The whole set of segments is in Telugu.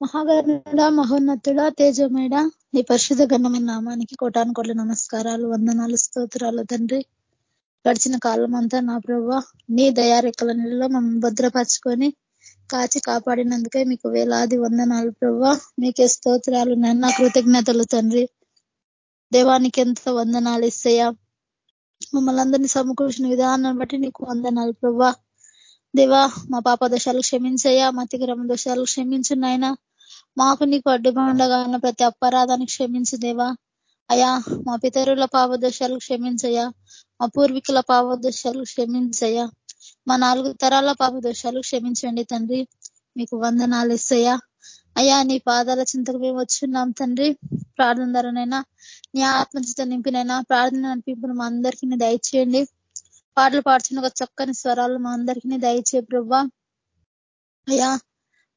మహాగరుడ మహోన్నతుడ తేజమేడ నీ పరిశుద్ధ గణమైన నామానికి కోటాను కోట్ల నమస్కారాలు వందనాలు స్తోత్రాలు తండ్రి. గడిచిన కాలం అంతా నా ప్రభావ నీ దయారెక్కల నీళ్ళలో మమ్మల్ని భద్రపరచుకొని కాచి కాపాడినందుకే మీకు వేలాది వందనాలు ప్రభా. మీకే స్తోత్రాలు నన్న కృతజ్ఞతలు తండ్రి. దేవానికి ఎంత వందనాలు ఇస్తాయా మమ్మల్ని అందరినీ సమకూర్చిన విధానాన్ని బట్టి నీకు వందనాలు ప్రభా. దేవా మా పాప దోషాలు క్షమించయ్యా మా తిగ్రమ దోషాలు క్షమించు నాయన. మాకు నీకు అడ్డుబండగా ఉన్న ప్రతి అపరాధాన్ని క్షమించు దేవా. అయా మా పితరుల పాపదోషాలు క్షమించయ్యా. మా పూర్వీకుల పాపదోషాలు క్షమించయ్యా. మా నాలుగు తరాల పాపదోషాలు క్షమించండి తండ్రి. మీకు వందనాలు ఇస్తాయా అయ్యా నీ పాదాల చింతకు మేము వచ్చున్నాం తండ్రి. ప్రార్థన ధరనైనా నీ ఆత్మచిత నింపినైనా ప్రార్థన నడిపింపును మా అందరికీ దయచేయండి పాటలు పాడుతున్న ఒక చక్కని స్వరాలు మా అందరికీ దయచే ప్రభా. అయ్యా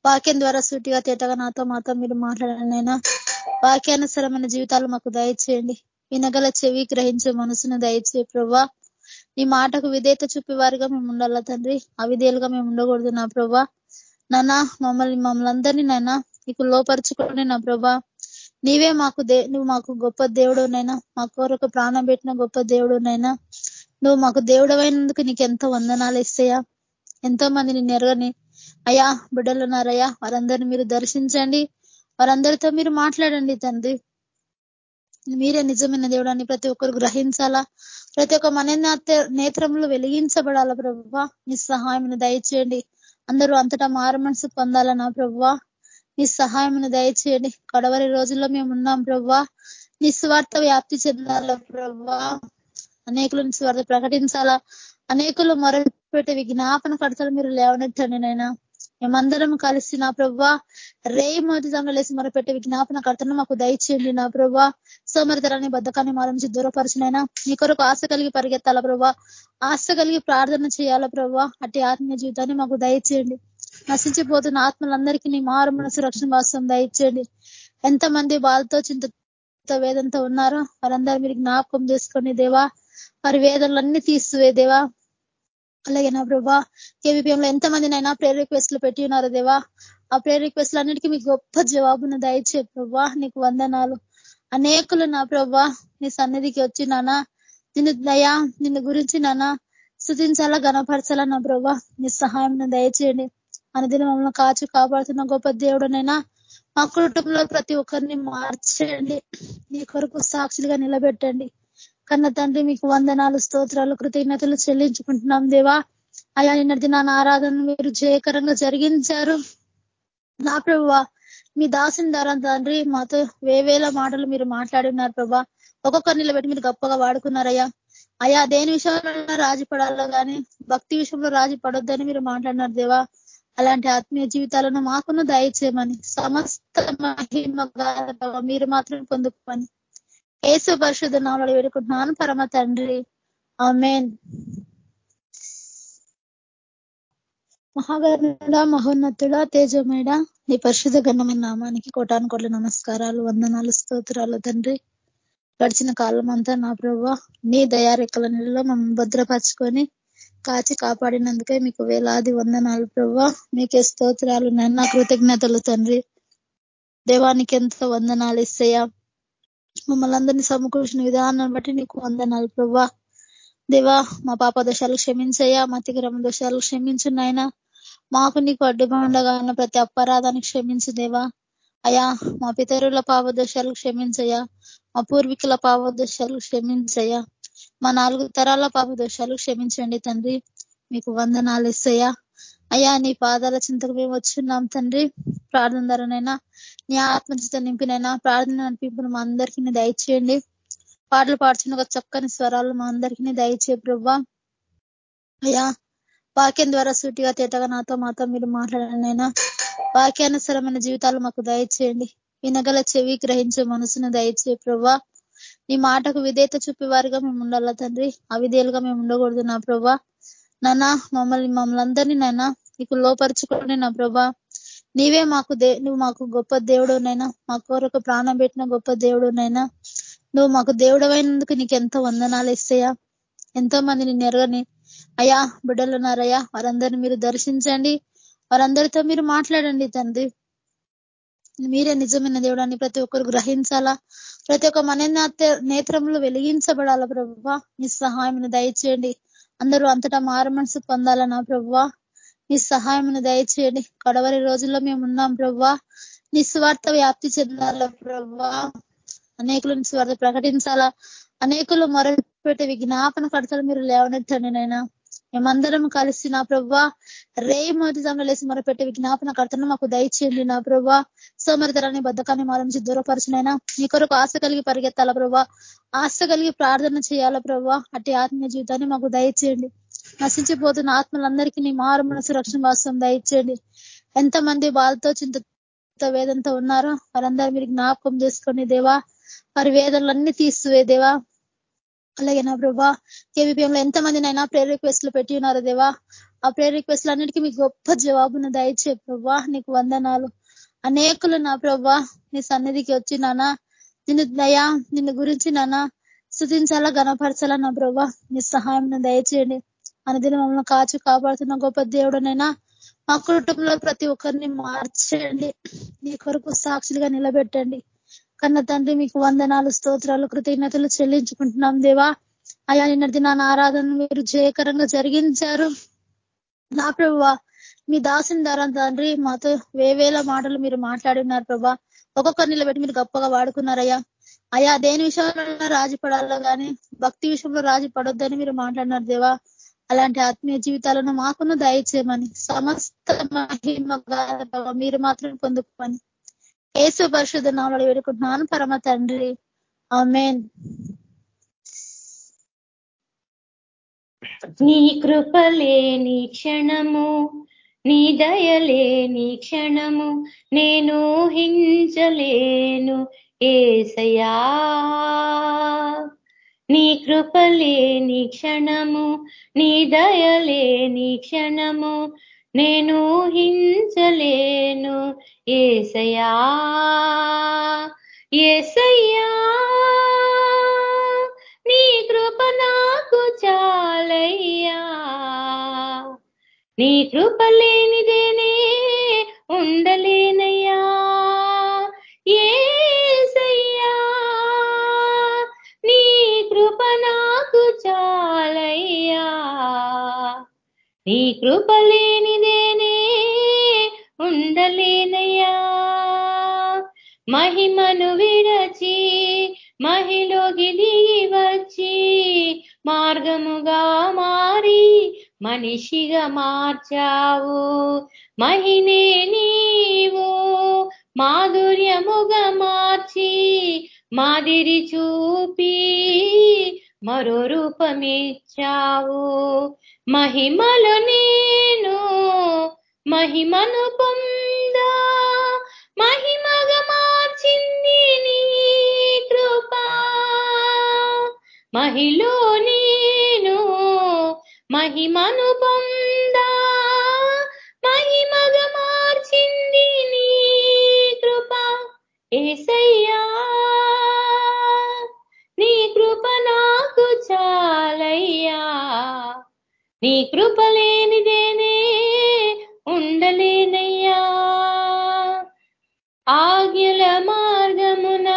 వాక్యం ద్వారా సూటిగా తేటగా నాతో మాతో మీరు మాట్లాడనైనా వాక్యానుసరమైన జీవితాలు మాకు దయచేయండి. వినగల చెవి గ్రహించే మనసును దయచే ప్రభా. నీ మాటకు విధేత చూపేవారిగా మేము ఉండాలా తండ్రి? అవిధేయులుగా మేము ఉండకూడదు నా ప్రభా. నాన్న మమ్మల్ని మమ్మల్ని అందరినీ నైనా నీకు లోపరుచుకోండి నా ప్రభా. నీవే మాకు నువ్వు మాకు గొప్ప దేవుడు నైనా మా కొరకు ప్రాణం పెట్టిన గొప్ప దేవుడు నైనా నువ్వు మాకు దేవుడమైనందుకు నీకు ఎంతో వందనాలు ఇస్తాయా ఎంతో మందిని నెరగని అయ్యా బిడ్డలు ఉన్నారయ్యా వారందరినీ మీరు దర్శించండి. వారందరితో మీరు మాట్లాడండి తండ్రి. మీరే నిజమైన దేవుడాన్ని ప్రతి ఒక్కరు గ్రహించాలా? ప్రతి ఒక్క మన నేత్రంలో వెలిగించబడాలా ప్రభు మీ సహాయమును దయచేయండి. అందరూ అంతటా మారు మనసు పొందాలన్నా ప్రభు నీ సహాయం దయచేయండి. కడవరి రోజుల్లో మేము ఉన్నాం ప్రభు నిస్వార్థ వ్యాప్తి చెందాల ప్రభు అనేకులను స్వార్థ ప్రకటించాలా? అనేకులు మొరపెట్టే విజ్ఞాపన కడతలు మీరు లేవనెట్టండి నైనా మేమందరం కలిసి నా ప్రభా రే మొదటి లేసి మొరపెట్టే విజ్ఞాపన కర్తను మాకు దయచేయండి నా ప్రభా సోమరితరాన్ని బద్దకాన్ని మా నుంచి దూరపరచినైనా మీ కొరకు ఆశ కలిగి పరిగెత్తాల ప్రభా ఆశ కలిగి ప్రార్థన చేయాలా ప్రభా అట్టి ఆత్మీయ జీవితాన్ని మాకు దయచేయండి. నశించిపోతున్న ఆత్మలందరికీ నీ మారు మనసు రక్షణ వాసం దయచేయండి. ఎంతమంది బాధతో చింత వేదంతో ఉన్నారో వారందరూ మీరు జ్ఞాపకం చేసుకోండి దేవా. వారి వేదనలన్నీ తీస్తువే దేవా. అలాగే నా ప్రభా కేవీపీఎంలో ఎంతమందినైనా ప్రేర్ రిక్వెస్ట్లు పెట్టి ఉన్నారు దేవా. ఆ ప్రేర్ రిక్వెస్ట్లు అన్నిటికీ మీకు గొప్ప జవాబును దయచే ప్రభా నీకు వందనాలు. అనేకులు నా ప్రభా నీ సన్నిధికి వచ్చి నానా నిన్ను దయా నిన్ను గురించి నానా స్థుతించాలా గణపరచాలా నా ప్రభా నీ సహాయం దయచేయండి. అనదిన మమ్మల్ని కాచు కాపాడుతున్న గొప్ప దేవుడునైనా మా కుటుంబంలో ప్రతి ఒక్కరిని మార్చండి. నీ కొరకు సాక్షులుగా నిలబెట్టండి. కన్న తండ్రి మీకు వందనాలు స్తోత్రాలు కృతజ్ఞతలు చెల్లించుకుంటున్నాం దేవా. అయా నిన్నటి నా ఆరాధన మీరు జయకరంగా జరిగించారు. నా ప్రభా మీ దాసిన ద్వారా తండ్రి మాతో వేవేల మాటలు మీరు మాట్లాడి ఉన్నారు ప్రభా. ఒక్కొక్కరు నిలబెట్టి మీరు గొప్పగా వాడుకున్నారయ్యా. అయా దేని విషయంలో రాజీ పడాలో కానీ భక్తి విషయంలో రాజీ పడొద్దని మీరు మాట్లాడినారు దేవా. అలాంటి ఆత్మీయ జీవితాలను మాకును దయచేయమని సమస్త మహిమ మీరు మాత్రం పొందుకోమని ఏసు పరిశుద్ధ నామలు వేడుకుంటున్నాను. పరమ తండ్రి. ఆమెన్. మహాగరుడ మహోన్నతుడ తేజమేడ నీ పరిశుద్ధ గణమైన నామానికి కోటాను కోట్ల నమస్కారాలు వందనాలు స్తోత్రాలు తండ్రి. గడిచిన కాలం అంతా నా ప్రభావ నీ దయారెక్కల నీళ్ళలో మమ్మల్ని భద్రపరచుకొని కాచి కాపాడినందుకే మీకు వేలాది వందనాలు ప్రభా. మీకే స్తోత్రాలు నన్న కృతజ్ఞతలు తండ్రి. దేవానికి ఎంత వందనాలు ఇస్తాయా మమ్మల్ని అందరినీ సమకూర్చిన విధానాన్ని బట్టి నీకు వందనాలు ప్రభా. దేవా మా పాప దోషాలు క్షమించయ్యా మా తిగ్రమ దోషాలు క్షమించు నాయన. మాకు నీకు అడ్డుబండగా ఉన్న ప్రతి అపరాధాన్ని క్షమించు దేవా. అయా మా పితరుల పాపదోషాలు క్షమించయ్యా మా పూర్వీకుల పాపదోషాలు క్షమించయ్యా. మా నాలుగు తరాల పాపదోషాలు క్షమించండి తండ్రి. మీకు వందనాలు ఇస్తయ్యా. అయ్యా నీ పాదాల చింతకు మేము వచ్చున్నాం తండ్రి. ప్రార్థన ధరనైనా నీ ఆత్మచిత నింపినైనా ప్రార్థన నడిపింపును మా అందరికీ దయచేయండి పాటలు పాడుతున్న ఒక చక్కని స్వరాలు మా అందరికీ దయచే ప్రభా. అయ్యా వాక్యం ద్వారా సూటిగా తేటగా నాతో మాతో మీరు మాట్లాడనైనా వాక్యానుసరమైన జీవితాలు మాకు దయచేయండి వినగల చెవి గ్రహించే మనసును దయచే ప్రభా. నీ మాటకు విధేత చూపేవారిగా మేము ఉండాలా తండ్రి? అవిధేయులుగా మేము ఉండకూడదు నా ప్రభా. నానా మమ్మల్ని మమ్మల్ని అందరినీ నైనా నీకు లోపరుచుకోండి నా ప్రభా. నీవే మాకు నువ్వు మాకు గొప్ప దేవుడు నైనా మా కోరొక ప్రాణం పెట్టిన గొప్ప దేవుడు నైనా నువ్వు మాకు దేవుడమైనందుకు నీకు ఎంతో వందనాలు ఇస్తాయా ఎంతో మందిని నెరగని. అయ్యా బిడ్డలు ఉన్నారయ్యా వారందరినీ మీరు దర్శించండి. వారందరితో మీరు మాట్లాడండి తండ్రి. మీరే నిజమైన దేవుడాన్ని ప్రతి ఒక్కరు గ్రహించాలా? ప్రతి ఒక్క మన నేత్రంలో వెలిగించబడాలా ప్రభు? మీ సహాయం దయచేయండి. అందరూ అంతటా మారు మనసు పొందాలన్నా ప్రభు నీ సహాయం దయచేయండి. కడవరి రోజుల్లో మేము ఉన్నాం ప్రభు నిస్వార్థ వ్యాప్తి చెందాల ప్రభు అనేకులు నిస్వార్థ ప్రకటించాలా? అనేకులు మొరపెట్టే విజ్ఞాపన కడతలు మీరు లేవనెట్టండి నైనా మేమందరం కలిసి నా ప్రవ్వా రే మొదటి సమయంలో లేసి మొరపెట్టే విజ్ఞాపన కర్తను మాకు దయచేయండి నా ప్రభా సోమరితరాన్ని బద్దకాన్ని మారించి నుంచి దూరపరచునైనా మీ కొరకు ఆశ కలిగి పరిగెత్తాల ప్రభా ఆశ కలిగి ప్రార్థన చేయాల ప్రభా అట్టి ఆత్మీయ జీవితాన్ని మాకు దయచేయండి. నశించిపోతున్న ఆత్మలందరికీ నీ మారు సురక్షణ రక్షణ వాసం దయచేయండి. ఎంతమంది బాధతో చింత వేదంతో ఉన్నారో వారందరూ మీరు జ్ఞాపకం చేసుకోండి దేవా. వారి వేదనలన్నీ తీస్తువే దేవా. అలాగే నా ప్రభా? కేవీపీఎంలో ఎంతమందినైనా ప్రేర్ రిక్వెస్ట్లు పెట్టి ఉన్నారు దేవా. ఆ ప్రేర్ రిక్వెస్ట్లు అన్నిటికీ మీకు గొప్ప జవాబును దయచే ప్రభా. నీకు వందనాలు. అనేకులు నా ప్రభా నీ సన్నిధికి వచ్చి నానా నిన్ను దయా నిన్ను గురించి నానా స్థుతించాలా గణపరచాలా నా ప్రభా. నీ సహాయం దయచేయండి. అనదిన మమ్మల్ని కాచి కాపాడుతున్న గొప్ప దేవుడునైనా మా కుటుంబంలో ప్రతి ఒక్కరిని మార్చండి నీ కొరకు సాక్షులుగా నిలబెట్టండి. కన్న తండ్రి మీకు వందనాలు స్తోత్రాలు కృతజ్ఞతలు చెల్లించుకుంటున్నాం దేవా. అయా నిన్న నా ఆరాధన మీరు జయకరంగా జరిగించారు. నా ప్రభా మీ దాసిన ద్వారా తండ్రి మాతో వేవేల మాటలు మీరు మాట్లాడినారు ప్రభా. ఒక్కొక్కరు నిలబెట్టి మీరు గొప్పగా వాడుకున్నారయ్యా. అయా దేని విషయంలో రాజీ పడాలో కానీ భక్తి విషయంలో రాజీ పడొద్దని మీరు మాట్లాడినారు దేవా. అలాంటి ఆత్మీయ జీవితాలను మాకును దయచేయమని సమస్త మహిమ మీరు మాత్రం పొందుకోమని. ఏసు పరిశుద్ధ నామలు వేడుకుంటున్నాను. పరమ తండ్రి. ఆమెన్. నీ కృపలేని క్షణము నీ దయలేని క్షణము నేను హించలేను ఏసయా నీ కృపలేని క్షణము నీ దయలేని క్షణము నేను హించలేను ఏసయా ఏసయ్యా నీ కృప నాకు చాలయ్యా. నీ కృప లేనిదేనే ఉండలేను. నీ కృప లేనిదేనే ఉండలేనయ్యా. మహిమను విడచి మహిలోకి దిగి వచ్చి మార్గముగా మారి మనిషిగా మార్చావు. మహినే నీవు మాధుర్యముగా మార్చి మాదిరి చూపి మరో రూపమిచ్చావు. మహిమలు నేను మహిమను పొందా. మహిమగా మార్చింది నీ కృప. మహిలో నేను మహిమను పొందా. మహిమగా మార్చింది నీ కృప. ఏసై నీ కృప లేనిదేనే ఉండలేనయ్యా. ఆజ్ఞల మార్గమున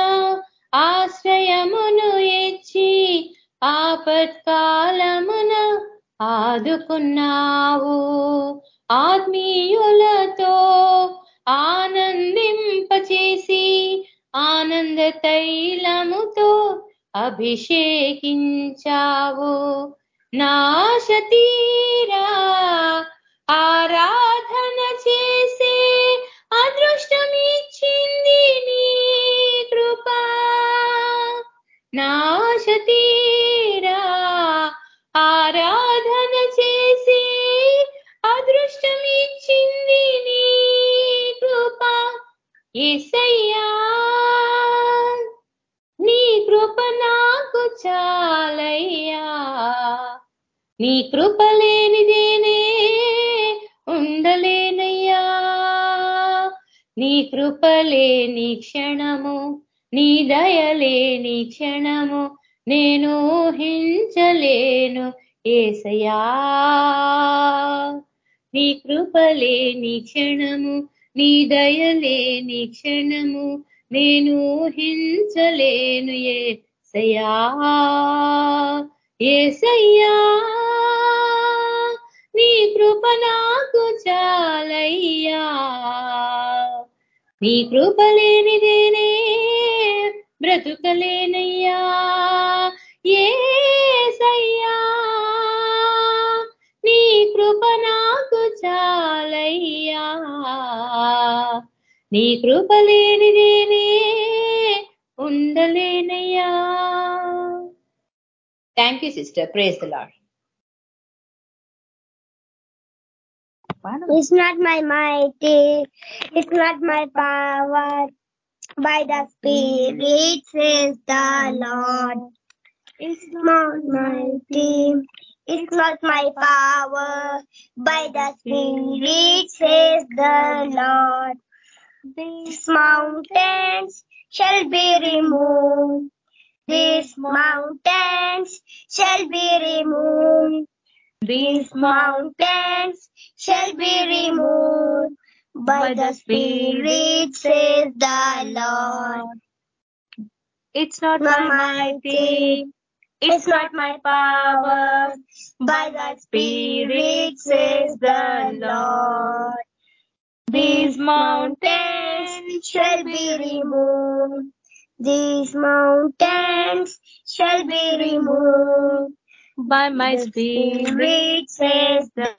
ఆశ్రయమును ఇచ్చి ఆపత్కాలమున ఆదుకున్నావు. ఆత్మీయులతో ఆనందింపచేసి ఆనంద తైలముతో అభిషేకించావు. నాశ తీరా ఆరాధన చేసే అదృష్టం ఇచ్చింది నీ కృప. నాశ తీరా ఆరాధన చేసే అదృష్టం ఇచ్చింది నీ కృప. ఏసయ్యా నీ కృప నాకు చాలయ్యా. నీ కృప లేనిదేనే ఉండలేనయ్యా. నీ కృప లేని క్షణము నీ దయలేని క్షణము నేను హించలేను ఏసయా నీ కృప లేని క్షణము నీ దయలేని క్షణము నేను హించలేను ఏసయా ఏసయ్యా నీ కృప నాకు చాలయ్యా. నీ కృప లేనిదేనే బ్రతుకలేనయ్యా. ఏసయ్యా నీ కృప నాకు చాలయ్యా. నీ కృప లేనిదేనే ఉండలేనయ్యా. Thank you, sister. Praise the Lord. It's not my mighty, it's not my power. By the Spirit says the Lord. It's not mighty, it's not my power. By the Spirit says the Lord. These mountains shall be removed these mountains shall be removed. These mountains shall be removed by the Spirit, says the Lord. It's not my mighty, it's not my power, by the Spirit, says the Lord. These mountains shall be removed. These mountains shall be removed by my the spirit, says the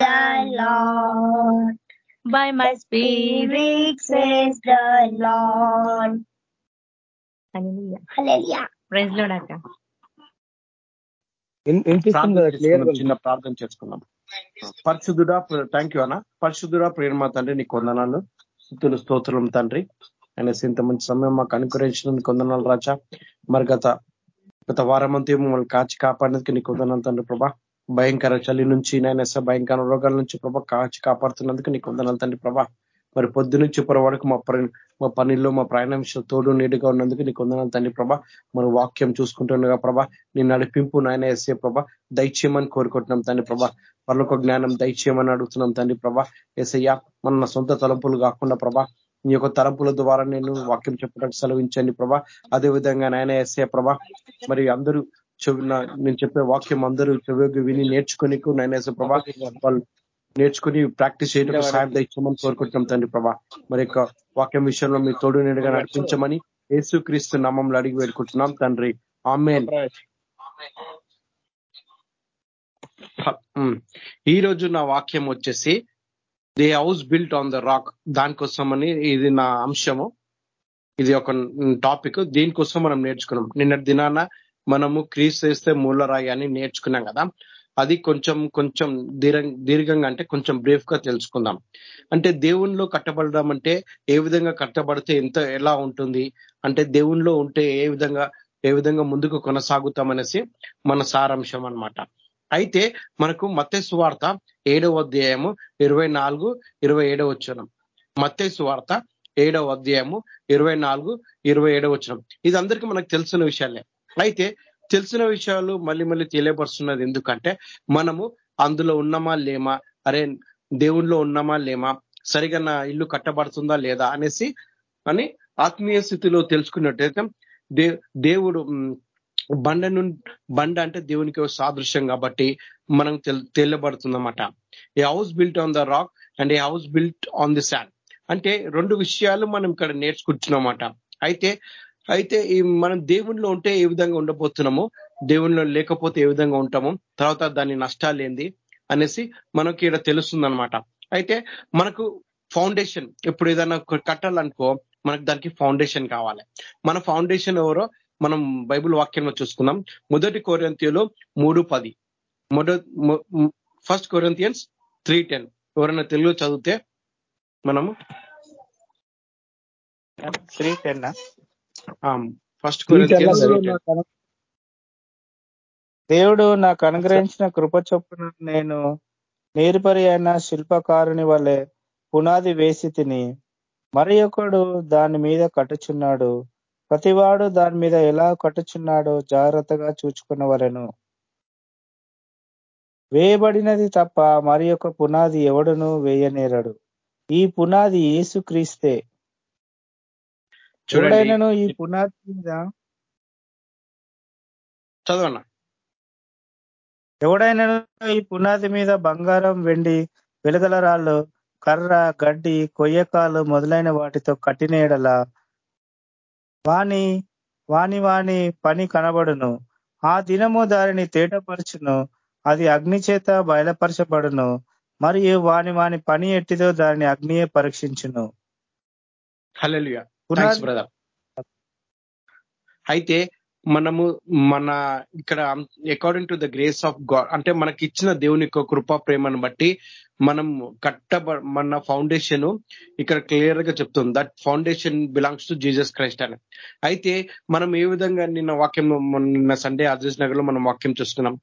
Lord. by my Spirit, says the Lord. Hallelujah. చిన్న ప్రార్థన చేసుకున్నాం పరిశుద్ధుడా థ్యాంక్ యూ అన్న పరిశుద్ధుడా ప్రేమ తండ్రి నీకు వందనాలు స్థుతులు స్తోత్రం తండ్రి ఆయన ఇంత మంచి సమయం మాకు అనుకరించినందుకు కొందనాలు రాజా. మరి గత గత వారం అంతా మమ్మల్ని కాచి కాపాడినందుకు నీకు వందనాలు తండ్రి ప్రభా. భయంకర చలి నుంచి నేను భయంకర రోగాల నుంచి ప్రభా కాచి కాపాడుతున్నందుకు నీకు వందనాలు తండ్రి ప్రభా. మరి పొద్దు నుంచి పొర వరకు మా మా పనిలో మా ప్రయాణ తోడు నీడుగా ఉన్నందుకు నీకు వందనాలు తండ్రి ప్రభా. మరి వాక్యం చూసుకుంటుండగా ప్రభా నీ నడిపింపు నాయన ఎస్ఏ ప్రభా దయచేయమని కోరుకుంటున్నాం తండ్రి ప్రభా. మరొక జ్ఞానం దయచేయమని అడుగుతున్నాం తండ్రి ప్రభా. ఎసయ్య మన సొంత తలంపులు కాకుండా ప్రభా నీ యొక్క తలంపుల ద్వారా నేను వాక్యం చెప్పడానికి సెలవించండి ప్రభా. అదే విధంగా నాయన ఎస్ఏ ప్రభా మరి అందరూ నేను చెప్పే వాక్యం అందరూ చెవికి విని నేర్చుకుని నాయన ప్రభా వాళ్ళు నేర్చుకుని ప్రాక్టీస్ చేయడం సాయం తెచ్చమని కోరుకుంటున్నాం తండ్రి ప్రభా. మరి యొక్క వాక్యం విషయంలో మీ తోడు నేడుగా నడిపించమని యేసు క్రీస్తు నామంలో అడిగి వేడుకుంటున్నాం తండ్రి. ఆమెన్. ఈ రోజు నా వాక్యం వచ్చేసి the house built on the rock దానికోసమని ఇది నా అంశము. ఇది ఒక టాపిక్. దీనికోసం మనం నేర్చుకున్నాం. నిన్నటి దినాన మనము క్రీస్ చేస్తే మూలరాయి అని నేర్చుకున్నాం కదా. అది కొంచెం కొంచెం దీర్ఘంగా అంటే కొంచెం బ్రీఫ్గా తెలుసుకుందాం. అంటే దేవుణ్ణిలో కట్టబడడం అంటే ఏ విధంగా కట్టబడితే ఎంత ఎలా ఉంటుంది? అంటే దేవుణ్ణిలో ఉంటే ఏ విధంగా ఏ విధంగా ముందుకు కొనసాగుతామనేసి మన సారాంశం అనమాట అయితే మనకు మత్తే వార్త ఏడవ అధ్యాయము ఇరవై నాలుగు ఇరవై ఏడవ వచ్చనం మత్తే వార్త ఏడవ అధ్యాయము ఇరవై నాలుగు ఇరవై ఏడవ వచ్చనం ఇది అందరికీ మనకు తెలిసిన విషయాలే. అయితే తెలిసిన విషయాలు మళ్ళీ మళ్ళీ తెలియపరుస్తున్నది ఎందుకంటే మనము అందులో ఉన్నామా లేమా? అరే దేవుణ్ణిలో ఉన్నామా లేమా? సరిగా నా ఇల్లు కట్టబడుతుందా లేదా అనేసి అని ఆత్మీయ స్థితిలో తెలుసుకున్నట్టయితే దే దేవుడు బండ నుండి బండ అంటే దేవునికి సాదృశ్యం కాబట్టి మనం తెలియబడుతుందన్నమాట a house built on the rock and a house built on the sand అంటే రెండు విషయాలు మనం ఇక్కడ నేర్చుకుంటున్నమాట. అయితే అయితే ఈ మనం దేవుణ్ణిలో ఉంటే ఏ విధంగా ఉండబోతున్నామో? దేవుణ్ణిలో లేకపోతే ఏ విధంగా ఉంటాము? తర్వాత దాని నష్టాలు ఏంది? అనేసి మనకి ఇక్కడ తెలుస్తుందనమాట అయితే మనకు ఫౌండేషన్ ఇప్పుడు ఏదైనా కట్టాలనుకో మనకు దానికి ఫౌండేషన్ కావాలి. మన ఫౌండేషన్ ఎవరో? మనం బైబుల్ వాక్యంలో చూసుకుందాం. మొదటి కోరంతియలో మూడు పది. మొదటి ఫస్ట్ కొరంతియన్స్ త్రీ టెన్ ఎవరైనా తెలుగు చదివితే మనము త్రీ టెన్ ఫస్ట్ దేవుడు నాకు అనుగ్రహించిన కృప చొప్పున నేను నేర్పరి అయిన శిల్పకారుని వలె పునాది వేసి తిని మరి ఒకడు దాని మీద కట్టుచున్నాడు. ప్రతివాడు దాని మీద ఎలా కట్టుచున్నాడో జాగ్రత్తగా చూచుకున్నవలను వేయబడినది తప్ప మరి పునాది ఎవడును వేయనేరడు. ఈ పునాది యేసు క్రీస్తే. చూడండి. ఎవడైనాను ఈ పునాది మీద చదవన్నా ఎవడైనాను ఈ పునాది మీద బంగారం వెండి వెలుగల రాళ్ళు కర్ర గడ్డి కొయ్యకాలు మొదలైన వాటితో కట్టిన ఎడల వాని వాని వాని పని కనబడును. ఆ దినము దానిని తేటపరచును. అది అగ్ని చేత బయలుపరచబడును. మరియు వాని వాని పని ఎట్టిదో దానిని అగ్నియే పరీక్షించును. అయితే మనము మన ఇక్కడ according to the grace of God అంటే మనకి ఇచ్చిన దేవుని యొక్క కృపా ప్రేమను బట్టి మనం కట్టబ మన ఫౌండేషన్ ఇక్కడ క్లియర్గా చెప్తుంది. That foundation belongs to Jesus Christ అని. అయితే మనం ఏ విధంగా నిన్న వాక్యం నిన్న సండే అజీజ్ నగర్లో మనం వాక్యం చూస్తున్నాం.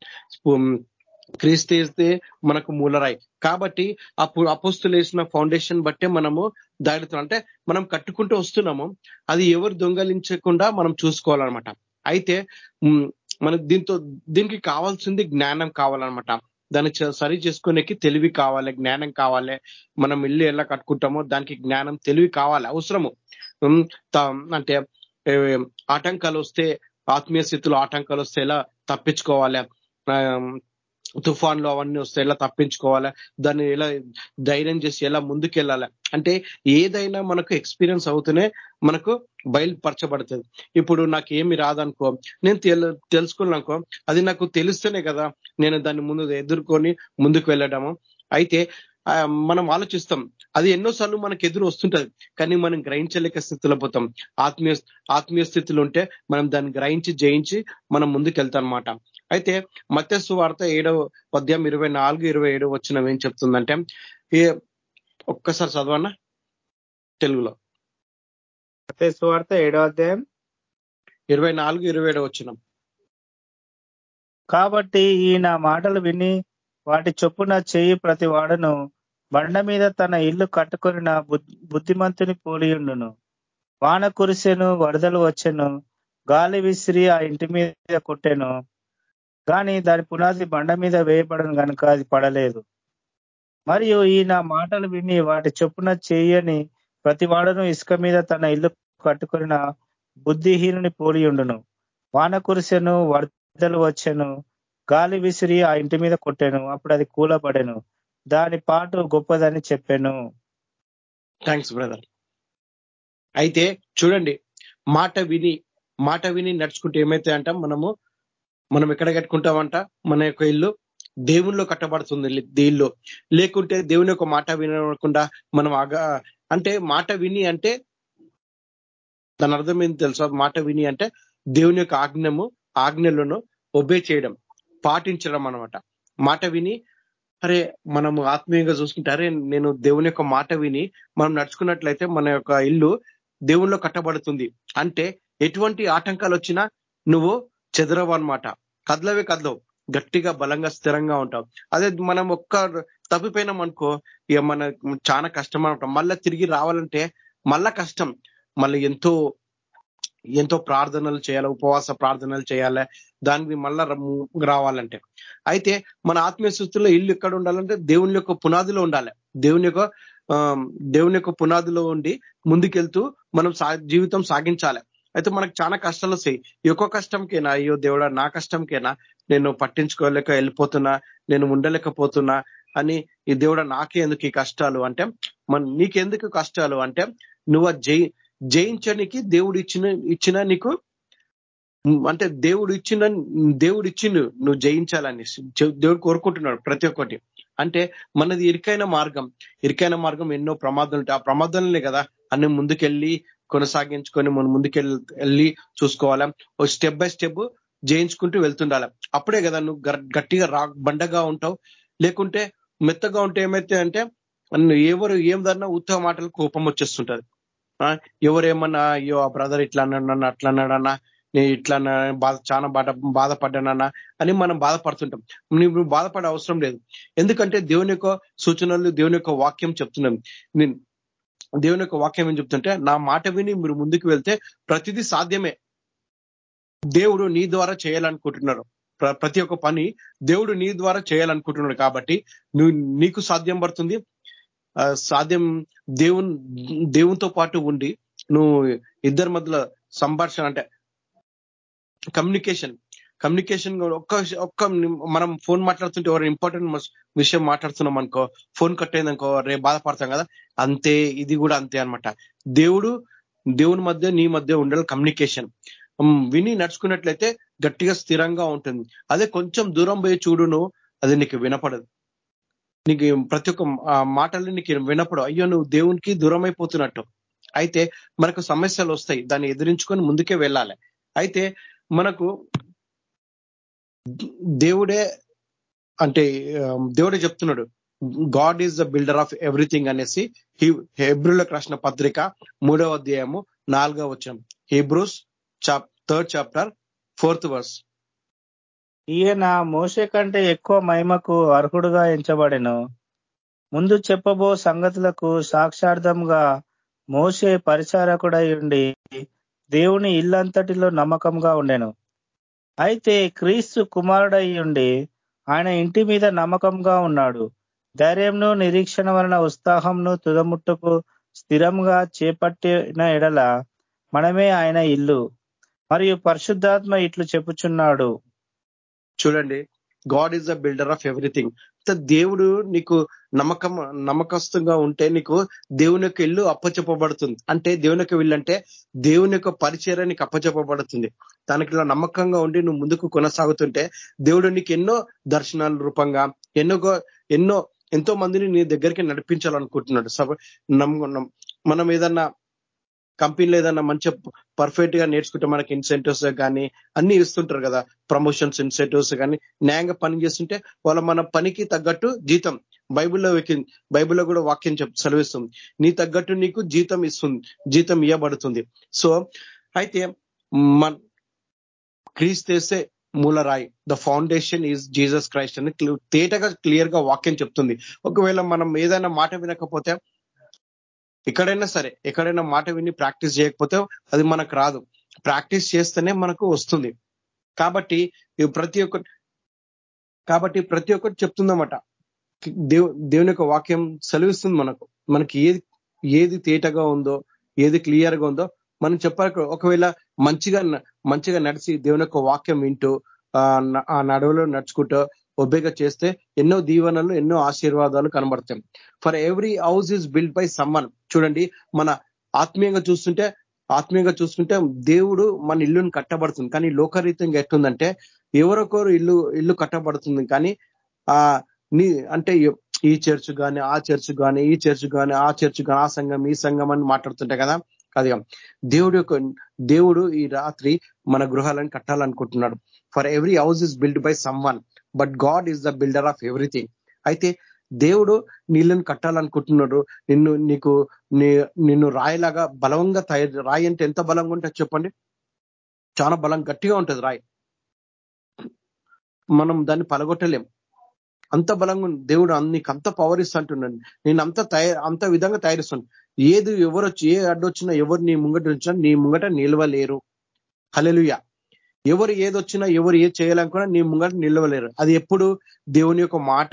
క్రీస్తేస్తే మనకు మూలరాయి. కాబట్టి అప్పుడు అపోస్తులు వేసిన ఫౌండేషన్ బట్టే మనము దాడుతున్నాం అంటే మనం కట్టుకుంటూ వస్తున్నాము. అది ఎవరు దొంగలించకుండా మనం చూసుకోవాలన్నమాట. అయితే మన మనకు దీంతో దీనికి కావాల్సింది జ్ఞానం కావాలన్నమాట. దాన్ని చ- సరి చేసుకునేకి తెలివి కావాలి జ్ఞానం కావాలి. మనం ఇల్లు ఎలా కట్టుకుంటామో దానికి జ్ఞానం తెలివి కావాలి అవసరము. త- అంటే ఆటంకాలు వస్తే ఆత్మీయ స్థితిలో ఆటంకాలు వస్తే ఎలా తప్పించుకోవాలి? ఆ, తుఫాన్లు అవన్నీ వస్తే ఎలా తప్పించుకోవాలి? దాన్ని ఎలా ధైర్యం చేసి ఎలా ముందుకెళ్ళాలా? అంటే ఏదైనా మనకు ఎక్స్పీరియన్స్ అవుతూనే మనకు బయలుపరచబడుతుంది. ఇప్పుడు నాకు ఏమి రాదనుకో నేను తెలు తెలుసుకున్నానుకో అది నాకు తెలిస్తేనే కదా నేను దాన్ని ముందు ఎదుర్కొని ముందుకు వెళ్ళడము. అయితే మనం ఆలోచిస్తాం. అది ఎన్నోసార్లు మనకు ఎదురు వస్తుంటది. కానీ మనం గ్రహించలేక స్థితిలో పోతాం. ఆత్మీయ ఆత్మీయ స్థితిలో ఉంటే మనం దాన్ని గ్రహించి జయించి మనం ముందుకు వెళ్తాం అనమాట అయితే మత్స్సు వార్త ఏడవ పద్యం ఇరవై నాలుగు ఇరవై ఏడు వచ్చిన ఏం చెప్తుందంటే ఒక్కసారి చదవన్నా తెలుగులో. మత్తయి సువార్త ఏడో అధ్యాయం ఇరవై నాలుగు ఇరవై ఏడు వచ్చిన కాబట్టి ఈ నా మాటలు విని వాటి చొప్పున చెయ్యి ప్రతి వాడును. బండ మీద తన ఇల్లు కట్టుకొనిన బుద్ధిమంతుని పోలియుండును వాన కురిసెను వరదలు వచ్చెను గాలి విసిరి ఆ ఇంటి మీద కొట్టెను. కానీ దాని పునాది బండ మీద వేయబడను కనుక అది పడలేదు. మరియు ఈ నా మాటలు విని వాటి చొప్పున చేయని ప్రతి వాడను ఇసుక మీద తన ఇల్లు కట్టుకున్న బుద్ధిహీనుని పోలియుండును వాన కురిసెను వరదలు వచ్చెను గాలి విసిరి ఆ ఇంటి మీద కొట్టెను. అప్పుడు అది కూలబడెను. దాని పాటు గొప్పదని చెప్పాను. థ్యాంక్స్ బ్రదర్ అయితే చూడండి మాట విని మాట విని నడుచుకుంటే ఏమైతే అంటాం? మనము మనం ఎక్కడ కట్టుకుంటామంట? మన యొక్క ఇల్లు దేవునిలో కట్టబడుతుంది ఇల్లు- ఇల్లు లేకుంటే దేవుని యొక్క మాట వినకుండా మనం అగా అంటే మాట విని అంటే దాని అర్థం ఏంది తెలుసా? మాట విని అంటే దేవుని యొక్క ఆజ్ఞము ఆజ్ఞలను ఒబే చేయడం పాటించడం అనమాట మాట విని అరే మనము ఆత్మీయంగా చూసుకుంటే అరే నేను దేవుని యొక్క మాట విని మనం నడుచుకున్నట్లయితే మన యొక్క ఇల్లు దేవుల్లో కట్టబడుతుంది. అంటే ఎటువంటి ఆటంకాలు వచ్చినా నువ్వు చెదరవు అనమాట కదలవే కదలవు. గట్టిగా బలంగా స్థిరంగా ఉంటావు. అదే మనం ఒక్క తప్పిపోయినాం అనుకో ఇక మన చాలా కష్టం అనమాట మళ్ళా తిరిగి రావాలంటే మళ్ళా కష్టం. మళ్ళీ ఎంతో ఎంతో ప్రార్థనలు చేయాలి ఉపవాస ప్రార్థనలు చేయాలి దానికి మళ్ళా రావాలంటే. అయితే మన ఆత్మీయ స్థితిలో ఇల్లు ఎక్కడ ఉండాలంటే దేవుని యొక్క పునాదిలో ఉండాలి. దేవుని యొక్క ఆ, దేవుని యొక్క పునాదిలో ఉండి ముందుకెళ్తూ మనం సా- జీవితం సాగించాలి. అయితే మనకు చాలా కష్టాలు వస్తాయి. ఎక్కువ కష్టంకేనా అయ్యో దేవుడా నా కష్టంకేనా నేను పట్టించుకోలేక వెళ్ళిపోతున్నా నేను ఉండలేకపోతున్నా అని ఈ దేవుడా నాకే ఎందుకు ఈ కష్టాలు? అంటే మన నీకెందుకు కష్టాలు? అంటే నువ్వు ఆ జయించడానికి దేవుడు ఇచ్చిన ఇచ్చిన నీకు అంటే దేవుడు ఇచ్చిన దేవుడు ఇచ్చిండు నువ్వు జయించాలని దేవుడు కోరుకుంటున్నాడు ప్రతి ఒక్కటి. అంటే మనది ఇరుకైన మార్గం ఇరుకైన మార్గం ఎన్నో ప్రమాదాలు ఉంటాయి. ఆ ప్రమాదాలనే కదా అన్ని ముందుకెళ్ళి కొనసాగించుకొని మనం ముందుకెళ్ళి వెళ్ళి చూసుకోవాలా? ఓ స్టెప్ బై స్టెప్ జయించుకుంటూ వెళ్తుండాలి? అప్పుడే కదా నువ్వు గట్టిగా రా బండగా ఉంటావు. లేకుంటే మెత్తగా ఉంటే ఏమైతే అంటే నువ్వు ఎవరు ఏం దన్నా ఉత్తమ మాటలు కోపం వచ్చేస్తుంటది. ఎవరేమన్నా అయ్యో ఆ బ్రదర్ ఇట్లా అన్నాడు అట్లా అన్నాడన్నా నేను ఇట్లా బాధ చాలా బాధ బాధపడ్డానన్నా అని మనం బాధపడుతుంటాం. నువ్వు బాధపడే అవసరం లేదు. ఎందుకంటే దేవుని యొక్క సూచనలు దేవుని యొక్క వాక్యం చెప్తున్నాం. దేవుని యొక్క వాక్యం ఏం చెప్తుంటే నా మాట విని మీరు ముందుకు వెళ్తే ప్రతిదీ సాధ్యమే. దేవుడు నీ ద్వారా చేయాలనుకుంటున్నారు. ప్ర- ప్రతి ఒక్క పని దేవుడు నీ ద్వారా చేయాలనుకుంటున్నాడు కాబట్టి నువ్వు నీకు సాధ్యం పడుతుంది. సాధ్యం దేవుని దేవునితో పాటు ఉండి నువ్వు ఇద్దరి మధ్యలో సంభాషణ అంటే కమ్యూనికేషన్. కమ్యూనికేషన్ ఒక్క ఒక్క మనం ఫోన్ మాట్లాడుతుంటే ఎవరు ఇంపార్టెంట్ విషయం మాట్లాడుతున్నాం అనుకో ఫోన్ కట్ అయిందనుకో రేపు బాధపడతాం కదా అంతే ఇది కూడా అంతే అనమాట దేవుడు దేవుని మధ్య నీ మధ్య ఉండాలి కమ్యూనికేషన్. విని నడుచుకున్నట్లయితే గట్టిగా స్థిరంగా ఉంటుంది. అదే కొంచెం దూరం పోయి చూడును అది నీకు వినపడదు. నీకు ప్రతి ఒక్క మాటలు నీకు వినప్పుడు అయ్యో నువ్వు దేవునికి దూరం అయిపోతున్నట్టు అయితే మనకు సమస్యలు వస్తాయి. దాన్ని ఎదిరించుకొని ముందుకే వెళ్ళాలి. అయితే మనకు దేవుడే అంటే దేవుడే చెప్తున్నాడు. God is the builder of everything అనేసి హెబ్రూలకు రాసిన పత్రిక మూడవ అధ్యాయము నాలుగవ వచ్చాం Hebrews chap third chapter fourth verse ఈయన మోసే కంటే ఎక్కువ మహిమకు అర్హుడుగా ఎంచబడెను. ముందు చెప్పబో సంగతులకు సాక్షార్థంగా మోషే పరిచారకుడై ఉండి దేవుని ఇల్లంతటిలో నమ్మకంగా ఉండెను. అయితే క్రీస్తు కుమారుడై ఉండి ఆయన ఇంటి మీద నమ్మకంగా ఉన్నాడు. ధైర్యంను నిరీక్షణ వలన ఉత్సాహంను తుదముట్టుకు స్థిరంగా చేపట్టిన ఎడల మనమే ఆయన ఇల్లు. మరియు పరిశుద్ధాత్మ ఇట్లు చెప్పుచున్నాడు. చూడండి God is the builder of everything దేవుడు నీకు నమ్మకం నమ్మకస్తుగా ఉంటే నీకు దేవుని యొక్క ఇల్లు అప్పచెప్పబడుతుంది. అంటే దేవుని యొక్క ఇల్లు అంటే దేవుని యొక్క పరిచయం నీకు అప్పచెప్పబడుతుంది. దానికి ఇలా నమ్మకంగా ఉండి నువ్వు ముందుకు కొనసాగుతుంటే దేవుడు నీకు ఎన్నో దర్శనాల రూపంగా ఎన్నో ఎన్నో ఎంతో మందిని నీ దగ్గరికి నడిపించాలనుకుంటున్నాడు. సభ నమ్మ- మనం ఏదన్నా కంపెనీలో ఏదన్నా మంచి పర్ఫెక్ట్గా నేర్చుకుంటే మనకి ఇన్సెంటివ్స్ కానీ అన్ని ఇస్తుంటారు కదా ప్రమోషన్స్ ఇన్సెంటివ్స్ కానీ న్యాయంగా పని చేస్తుంటే వాళ్ళ మన పనికి తగ్గట్టు జీతం బైబిల్లో వెకి- బైబిల్లో కూడా వాక్యం చెప్ సెలవిస్తుంది. నీ తగ్గట్టు నీకు జీతం ఇస్తుంది జీతం ఇవ్వబడుతుంది సో అయితే మన క్రీస్తేసే మూలరాయి the foundation is Jesus Christ అని తేటగా క్లియర్గా వాక్యం చెప్తుంది. ఒకవేళ మనం ఏదైనా మాట వినకపోతే ఎక్కడైనా సరే ఎక్కడైనా మాట విని ప్రాక్టీస్ చేయకపోతే అది మనకు రాదు. ప్రాక్టీస్ చేస్తేనే మనకు వస్తుంది. కాబట్టి ప్రతి ఒక్క కాబట్టి ప్రతి ఒక్కటి చెప్తుందన్నమాట. దేవు దేవుని యొక్క వాక్యం సెలవిస్తుంది మనకు. మనకి ఏది ఏది తేటగా ఉందో ఏది క్లియర్గా ఉందో మనం చెప్పాలి. ఒకవేళ మంచిగా మంచిగా నడిచి దేవుని యొక్క వాక్యం వింటూ ఆ ఆ నడవలో నడుచుకుంటూ ఒబేగా చేస్తే ఎన్నో దీవెనలు ఎన్నో ఆశీర్వాదాలు కనబడతాయి. For every house is build by someone చూడండి మన ఆత్మీయంగా చూస్తుంటే ఆత్మీయంగా చూసుకుంటే దేవుడు మన ఇల్లుని కట్టబడుతుంది. కానీ లోకరీతంగా ఎట్టుందంటే ఎవరొకరు ఇల్లు ఇల్లు కట్టబడుతుంది. కానీ ఆ నీ అంటే ఈ చర్చ్ కానీ ఆ చర్చ్ కానీ ఈ చర్చ్ కానీ ఆ చర్చ్ కానీ ఆ సంఘం ఈ సంఘం అని మాట్లాడుతుంటాయి కదా అది దేవుడు యొక్క దేవుడు ఈ రాత్రి మన గృహాలను కట్టాలనుకుంటున్నాడు. For every house is build by someone but God is the builder of everything. అయితే దేవుడు నీళ్ళని కట్టాలనుకుంటున్నాడు. నిన్ను నీకు నీ- నిన్ను రాయిలాగా బలంగా తయారు రాయి అంటే ఎంత బలంగా ఉంటుంది చెప్పండి? చాలా బలం గట్టిగా ఉంటుంది రాయి. మనం దాన్ని పలగొట్టలేం. అంత బలంగా ఉంది. దేవుడు నీకు అంత పవర్ ఇస్తుంటున్నాడు నేను అంత తయారు అంత విధంగా తయారిస్తాను ఏది ఎవరు ఏ ఏ అడ్డొచ్చినా ఎవరు నీ ముంగట ఉంచినా నీ ముంగట నిలవలేరు. హలెలుయ ఎవరు ఏదొచ్చినా ఎవరు ఏది చేయాలనుకున్నా నీ ముంగట నిలవలేరు. అది ఎప్పుడు దేవుని యొక్క మాట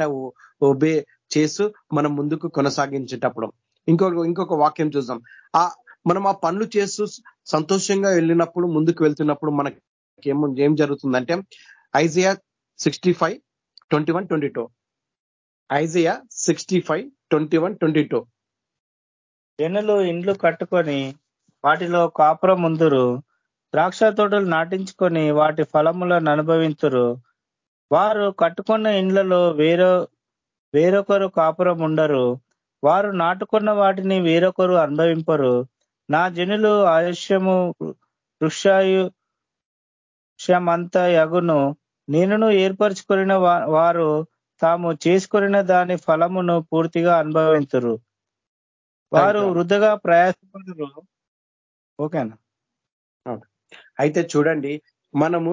ఒబే చేస్తూ మనం ముందుకు కొనసాగించేటప్పుడు. ఇంకొక ఇంకొక వాక్యం చూద్దాం. ఆ మనం ఆ పనులు చేస్తూ సంతోషంగా వెళ్ళినప్పుడు ముందుకు వెళ్తున్నప్పుడు మనకి ఏం ఏం జరుగుతుందంటే Isaiah sixty five twenty one twenty two. Isaiah sixty five twenty one twenty two. జనులు ఇండ్లు కట్టుకొని వాటిలో కాపురం ముందురు ద్రాక్ష తోటలు నాటించుకొని వాటి ఫలములను అనుభవింతురు. వారు కట్టుకున్న ఇండ్లలో వేరో వేరొకరు కాపురం ఉండరు. వారు నాటుకున్న వాటిని వేరొకరు అనుభవింపరు. నా జనులు ఆయుష్యము వృక్షాయుష్యమంత యగును నేనును ఏర్పరచుకొనిన వారు తాము చేసుకొనిన దాని ఫలమును పూర్తిగా అనుభవింతురు. వారు. వృధగా ప్రయాసపడరు. ఓకేనా? అయితే చూడండి మనము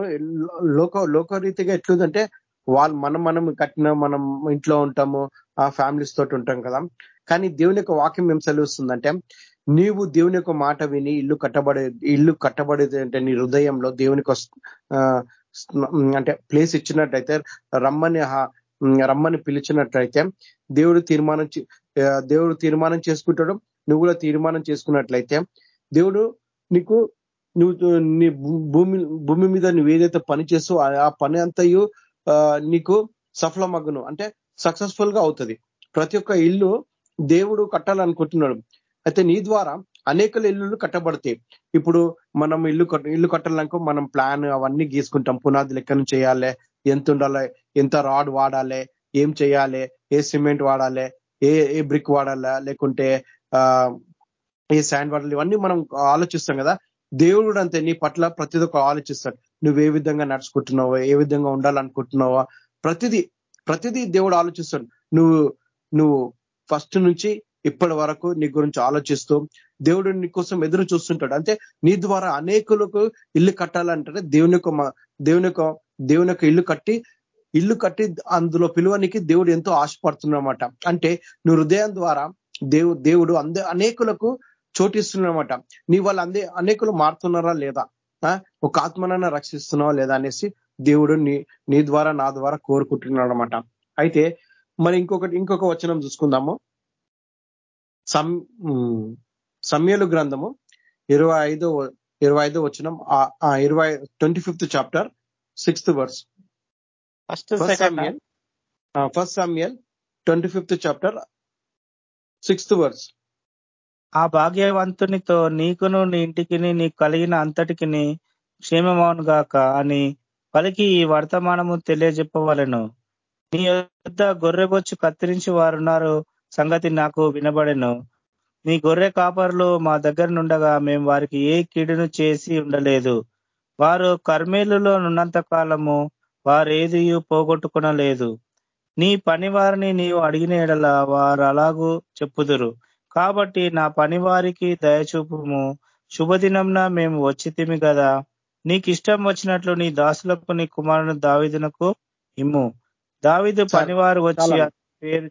లోక లోకరీతిగా ఎట్లుందంటే వాళ్ళు మనం మనం కట్టిన మనం ఇంట్లో ఉంటాము ఆ ఫ్యామిలీస్ తోటి ఉంటాం కదా. కానీ దేవుని యొక్క వాక్యం ఏం సెలవుస్తుందంటే నీవు దేవుని యొక్క మాట విని ఇల్లు కట్టబడే ఇల్లు కట్టబడేది అంటే నీ హృదయంలో దేవునికి అంటే ప్లేస్ ఇచ్చినట్టయితే రమ్మని రమ్మని పిలిచినట్లయితే దేవుడు తీర్మానం చే- దేవుడు తీర్మానం చేసుకుంటాడు నువ్వు కూడా తీర్మానం చేసుకున్నట్లయితే దేవుడు నీకు నువ్వు నీ భూ- భూమి భూమి మీద నువ్వు ఏదైతే పని చేస్తూ ఆ పని అంతయు నీకు సఫలమగ్గును అంటే సక్సెస్ఫుల్గా అవుతుంది. ప్రతి ఒక్క ఇల్లు దేవుడు కట్టాలనుకుంటున్నాడు. అయితే నీ ద్వారా అనేకల ఇల్లులు కట్టబడతాయి. ఇప్పుడు మనం ఇల్లు ఇల్లు కట్టాలనుకో మనం ప్లాన్ అవన్నీ గీసుకుంటాం. పునాది లెక్కను చేయాలి ఎంత ఉండాలి ఎంత రాడ్ వాడాలి ఏం చేయాలి ఏ సిమెంట్ వాడాలి ఏ ఏ బ్రిక్ వాడాలా లేకుంటే ఆ ఏ శాండ్ వాడాలి ఇవన్నీ మనం ఆలోచిస్తాం కదా. దేవుడు కూడా అంతే నీ పట్ల ప్రతిదీ ఒక ఆలోచిస్తాడు. నువ్వు ఏ విధంగా నడుచుకుంటున్నావో ఏ విధంగా ఉండాలనుకుంటున్నావా ప్రతిదీ ప్రతిదీ దేవుడు ఆలోచిస్తాడు. నువ్వు నువ్వు ఫస్ట్ నుంచి ఇప్పటి వరకు నీ గురించి ఆలోచిస్తూ దేవుడు నీ కోసం ఎదురు చూస్తుంటాడు. అంటే నీ ద్వారా అనేకులకు ఇల్లు కట్టాలంటే దేవుని యొక్క మ- దేవుని యొక్క దేవుని యొక్క ఇల్లు కట్టి ఇల్లు కట్టి అందులో పిలువనికి దేవుడు ఎంతో ఆశపడుతున్నమాట అంటే నువ్వు హృదయం ద్వారా దేవు దేవుడు అంద అనేకులకు చోటిస్తున్నమాట నీ వల్ల అందే అనేకులు మారుతున్నారా లేదా? ఒక ఆత్మనైనా రక్షిస్తున్నావా లేదా అనేసి దేవుడు నీ నీ ద్వారా నా ద్వారా కోరుకుంటున్నాడు అనమాట అయితే మరి ఇంకొకటి ఇంకొక వచనం చూసుకుందాము. సమయలు గ్రంథము ఇరవై ఐదో ఇరవై ఐదో వచనం ఇరవై twenty fifth chapter sixth verse. First Samuel first Samuel twenty fifth chapter sixth verse. ఆ భాగ్యవంతునితో నీకును నీ ఇంటికిని నీకు కలిగిన అంతటికిని క్షేమమవును గాక అని పలికి ఈ వర్తమానము తెలియజెప్పవలెను. నీ యొద్ద గొర్రెబొచ్చు కత్తిరించి వారున్నారు సంగతి నాకు వినబడెను. నీ గొర్రె కాపరులు మా దగ్గర నుండగా మేము వారికి ఏ కీడును చేసి ఉండలేదు. వారు కర్మేలులో నున్నంత కాలము వారేది పోగొట్టుకునలేదు. నీ పని వారిని నీవు అడిగిన ఎడల వారు అలాగూ చెప్పుదురు. కాబట్టి నా పని వారికి దయచూపుము. శుభదినంన మేము వచ్చితిమి కదా నీకు ఇష్టం వచ్చినట్లు నీ దాసులకు నీ కుమారుని దావిదునకు ఇమ్ము. దావిదు. పనివారు వచ్చి పేరు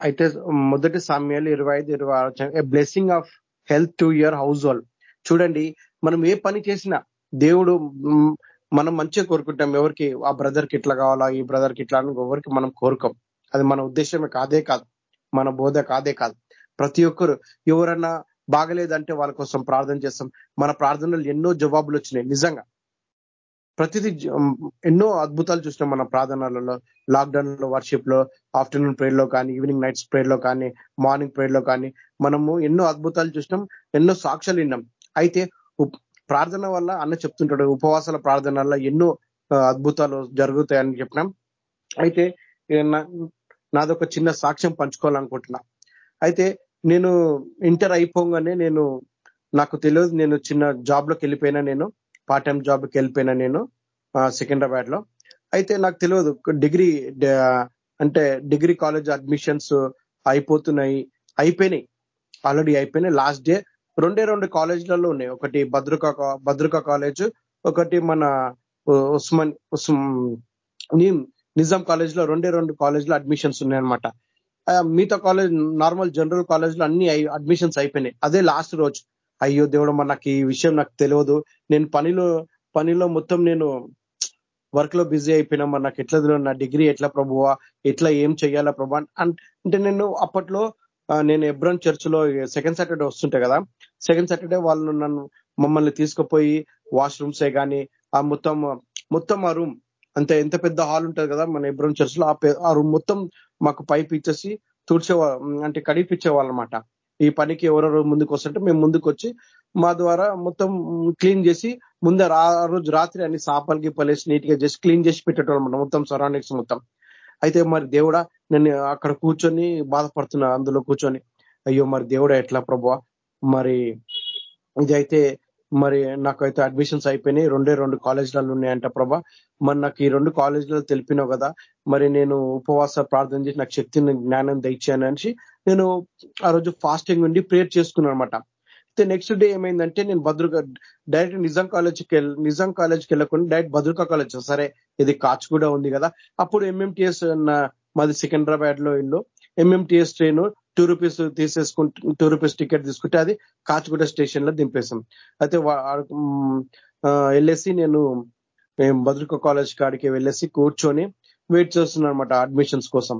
అయితే మొదటి సామ్యాలు ఇరవై ఐదు ఇరవై ఆరు blessing of health to your household చూడండి మనం ఏ పని చేసినా దేవుడు మనం మంచిగా కోరుకుంటాం. ఎవరికి ఆ బ్రదర్కి ఇట్లా కావాలా ఈ బ్రదర్కి ఇట్లా అని ఎవరికి మనం కోరుకోం. అది మన ఉద్దేశమే కాదే కాదు. మన బోధ కాదే కాదు. ప్రతి ఒక్కరు ఎవరన్నా బాగలేదంటే వాళ్ళ కోసం ప్రార్థన చేస్తాం. మన ప్రార్థనలు ఎన్నో జవాబులు వచ్చినాయి. నిజంగా. ప్రతిదీ ఎన్నో అద్భుతాలు చూసినాం మన ప్రార్థనలలో. లాక్డౌన్లో వర్షిప్లో ఆఫ్టర్నూన్ ప్రేయర్లో కానీ ఈవినింగ్ నైట్స్ ప్రేయర్లో కానీ మార్నింగ్ ప్రేయర్లో కానీ మనము ఎన్నో అద్భుతాలు చూసినాం ఎన్నో సాక్ష్యాలు విన్నాం. అయితే ప్రార్థన వల్ల అన్న చెప్తుంటాడు ఉపవాసాల ప్రార్థన వల్ల ఎన్నో అద్భుతాలు జరుగుతాయని చెప్పినాం. అయితే నాదొక చిన్న సాక్ష్యం పంచుకోవాలనుకుంటున్నా. అయితే నేను ఇంటర్ అయిపోగానే నేను నాకు తెలియదు నేను చిన్న జాబ్లోకి వెళ్ళిపోయినా నేను పార్ట్ టైం జాబ్కి వెళ్ళిపోయినా నేను సికింద్రాబాద్లో. అయితే నాకు తెలియదు డిగ్రీ అంటే డిగ్రీ కాలేజ్ అడ్మిషన్స్ అయిపోతున్నాయి అయిపోయినాయి. ఆల్రెడీ అయిపోయినాయి. లాస్ట్ డే రెండే రెండు కాలేజీలలో ఉన్నాయి. ఒకటి భద్రక భద్రక కాలేజ్ ఒకటి మన ఉస్మాన్ ఉస్మ్ నిజాం కాలేజ్లో రెండే రెండు కాలేజీలో అడ్మిషన్స్ ఉన్నాయన్నమాట. మిగతా కాలేజ్ నార్మల్ జనరల్ కాలేజ్లో అన్ని అడ్మిషన్స్ అయిపోయినాయి. అదే లాస్ట్ రోజు. అయ్యో దేవుడు మన నాకు ఈ విషయం నాకు తెలియదు. నేను పనిలో పనిలో మొత్తం నేను వర్క్లో బిజీ అయిపోయినా మరి నాకు ఎట్లా తెలియదు. నా డిగ్రీ ఎట్లా ప్రభువా? ఎట్లా ఏం చెయ్యాలా ప్రభు? అంటే నేను అప్పట్లో నేను ఎబ్రన్ చర్చ్లో సెకండ్ సాటర్డే వస్తుంటే కదా సెకండ్ సాటర్డే వాళ్ళు నన్ను మమ్మల్ని తీసుకుపోయి వాష్రూమ్సే కానీ ఆ మొత్తం మొత్తం ఆ రూమ్ అంత ఎంత పెద్ద హాల్ ఉంటుంది కదా మన ఇబ్రహం చర్చ్లో ఆ ఆ రూమ్ మొత్తం మాకు పైప్ ఇచ్చేసి తుడిచే అంటే కడిపిచ్చేవాళ్ళు అనమాట ఈ పనికి ఎవరెవరు ముందుకు వస్తుంటే మేము ముందుకు వచ్చి మా ద్వారా మొత్తం క్లీన్ చేసి ముందే ఆ రోజు రాత్రి అన్ని సాపలు గిప్పలేసి నీట్గా చేసి క్లీన్ చేసి పెట్టేటోళ్ళం మొత్తం సరౌండింగ్స్ మొత్తం. అయితే మరి దేవుడా నేను అక్కడ కూర్చొని బాధపడుతున్నా అందులో కూర్చొని. అయ్యో మరి దేవుడా ఎట్లా ప్రభా? మరి ఇదైతే మరి నాకైతే అడ్మిషన్స్ అయిపోయినాయి. రెండే రెండు కాలేజీలలో ఉన్నాయంట ప్రభా. మరి నాకు ఈ రెండు కాలేజీలలో తెలిపినావు కదా. మరి నేను ఉపవాస ప్రార్థన చేసి నాకు శక్తిని జ్ఞానం దయచాను నేను ఆ రోజు ఫాస్టింగ్ ఉండి ప్రేయర్ చేసుకున్నాను అనమాట అయితే నెక్స్ట్ డే ఏమైందంటే నేను భద్రక డైరెక్ట్ నిజాం కాలేజ్కి వెళ్ళి నిజాం కాలేజ్కి వెళ్ళకుండా డైరెక్ట్ భద్రకా కాలేజ్ సరే ఇది కాచ్ కూడా ఉంది కదా. అప్పుడు ఎంఎంటిఎస్ మాది సికింద్రాబాద్లో ఇల్లు. ఎంఎంటిఎస్ ట్రైన్ టూ రూపీస్ తీసేసుకుంటు టూ రూపీస్ టికెట్ తీసుకుంటే అది కాచిగూడ స్టేషన్లో దింపేశాం. అయితే వెళ్ళేసి నేను మేము భద్రక కాలేజ్ కాడికి వెళ్ళేసి కూర్చొని వెయిట్ చేస్తున్నాను అనమాట అడ్మిషన్స్ కోసం.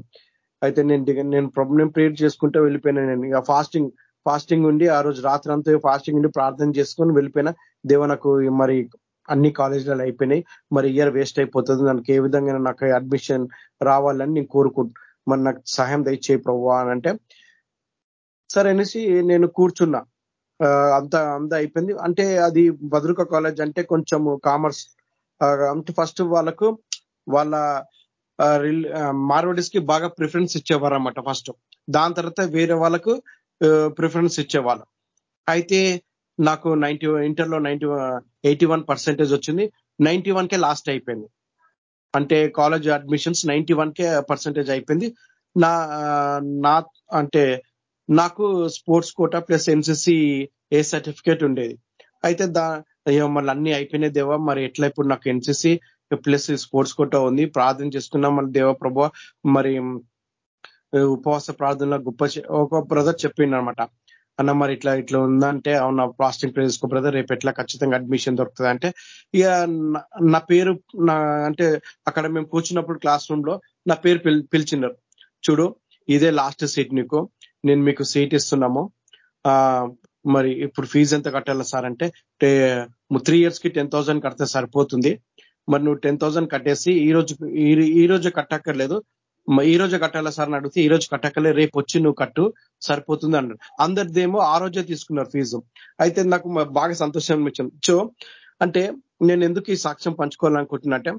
అయితే నేను నేను ప్రాబ్లం ప్రేర్ చేసుకుంటే వెళ్ళిపోయినా నేను. ఇక ఫాస్టింగ్ ఫాస్టింగ్ ఉండి ఆ రోజు రాత్రి అంతా ఫాస్టింగ్ ఉండి ప్రార్థన చేసుకొని వెళ్ళిపోయినా దేవ నాకు మరి అన్ని కాలేజీలలో అయిపోయినాయి మరి ఇయర్ వేస్ట్ అయిపోతుంది నాకు ఏ విధంగా నాకు అడ్మిషన్ రావాలని నేను కోరుకుంటు మరి నాకు సహాయం దయచేయి ప్రభు అని అంటే సరే అనేసి నేను కూర్చున్నా. అంత అంతా అయిపోయింది. అంటే అది భద్రక కాలేజ్ అంటే కొంచెం కామర్స్. అంటే ఫస్ట్ వాళ్ళకు వాళ్ళ మార్వడీస్కి బాగా ప్రిఫరెన్స్ ఇచ్చేవారు అనమాట ఫస్ట్. దాని తర్వాత వేరే వాళ్ళకు ప్రిఫరెన్స్ ఇచ్చేవాళ్ళు. అయితే నాకు నైన్టీ ఇంటర్లో నైన్టీ ఎయిటీ వన్ పర్సెంటేజ్ వచ్చింది. నైన్టీ వన్ కే లాస్ట్ అయిపోయింది. అంటే కాలేజ్ అడ్మిషన్స్ నైన్టీ వన్ కే పర్సెంటేజ్ అయిపోయింది. నా నా అంటే నాకు sports quota plus NCC A certificate ఉండేది. అయితే దా అయ్యో మళ్ళీ అన్ని అయిపోయినాయి దేవా మరి ఎట్లా ఇప్పుడు నాకు ఎన్సిసి ప్లస్ స్పోర్ట్స్ కోటా ఉంది ప్రార్థన చేసుకున్నాం మళ్ళీ దేవ ప్రభా. మరి ఉపవాస ప్రార్థనలో గొప్ప ఒక బ్రదర్ చెప్పిండు అనమాట అన్న మరి ఇట్లా ఇట్లా ఉందంటే అవునా ప్లాస్టింగ్ ప్రే చేసుకో బ్రదర్ రేపు ఎట్లా ఖచ్చితంగా అడ్మిషన్ దొరుకుతుంది? అంటే ఇక నా- పేరు నా అంటే అక్కడ మేము కూర్చున్నప్పుడు క్లాస్ రూమ్లో నా పేరు పిల్- పిలిచినారు. చూడు ఇదే లాస్ట్ సీట్ నీకు. నేను మీకు సీట్ ఇస్తున్నాము. ఆ మరి ఇప్పుడు ఫీజు ఎంత కట్టాలి సార్ అంటే త్రీ ఇయర్స్కి టెన్ థౌసండ్ కడితే సరిపోతుంది. మరి నువ్వు టెన్ థౌసండ్ కట్టేసి ఈ రోజు ఈ- రోజు కట్టక్కర్లేదు. ఈ రోజు కట్టాలా సార్ అని అడిగితే ఈ రోజు కట్టకలే రేపు వచ్చి నువ్వు కట్టు సరిపోతుంది అన్నాడు. అందరిదేమో ఆ రోజే తీసుకున్నారు ఫీజు. అయితే నాకు బాగా సంతోషం అనిపించింది. సో అంటే నేను ఎందుకు ఈ సాక్ష్యం పంచుకోవాలనుకుంటున్నట్టే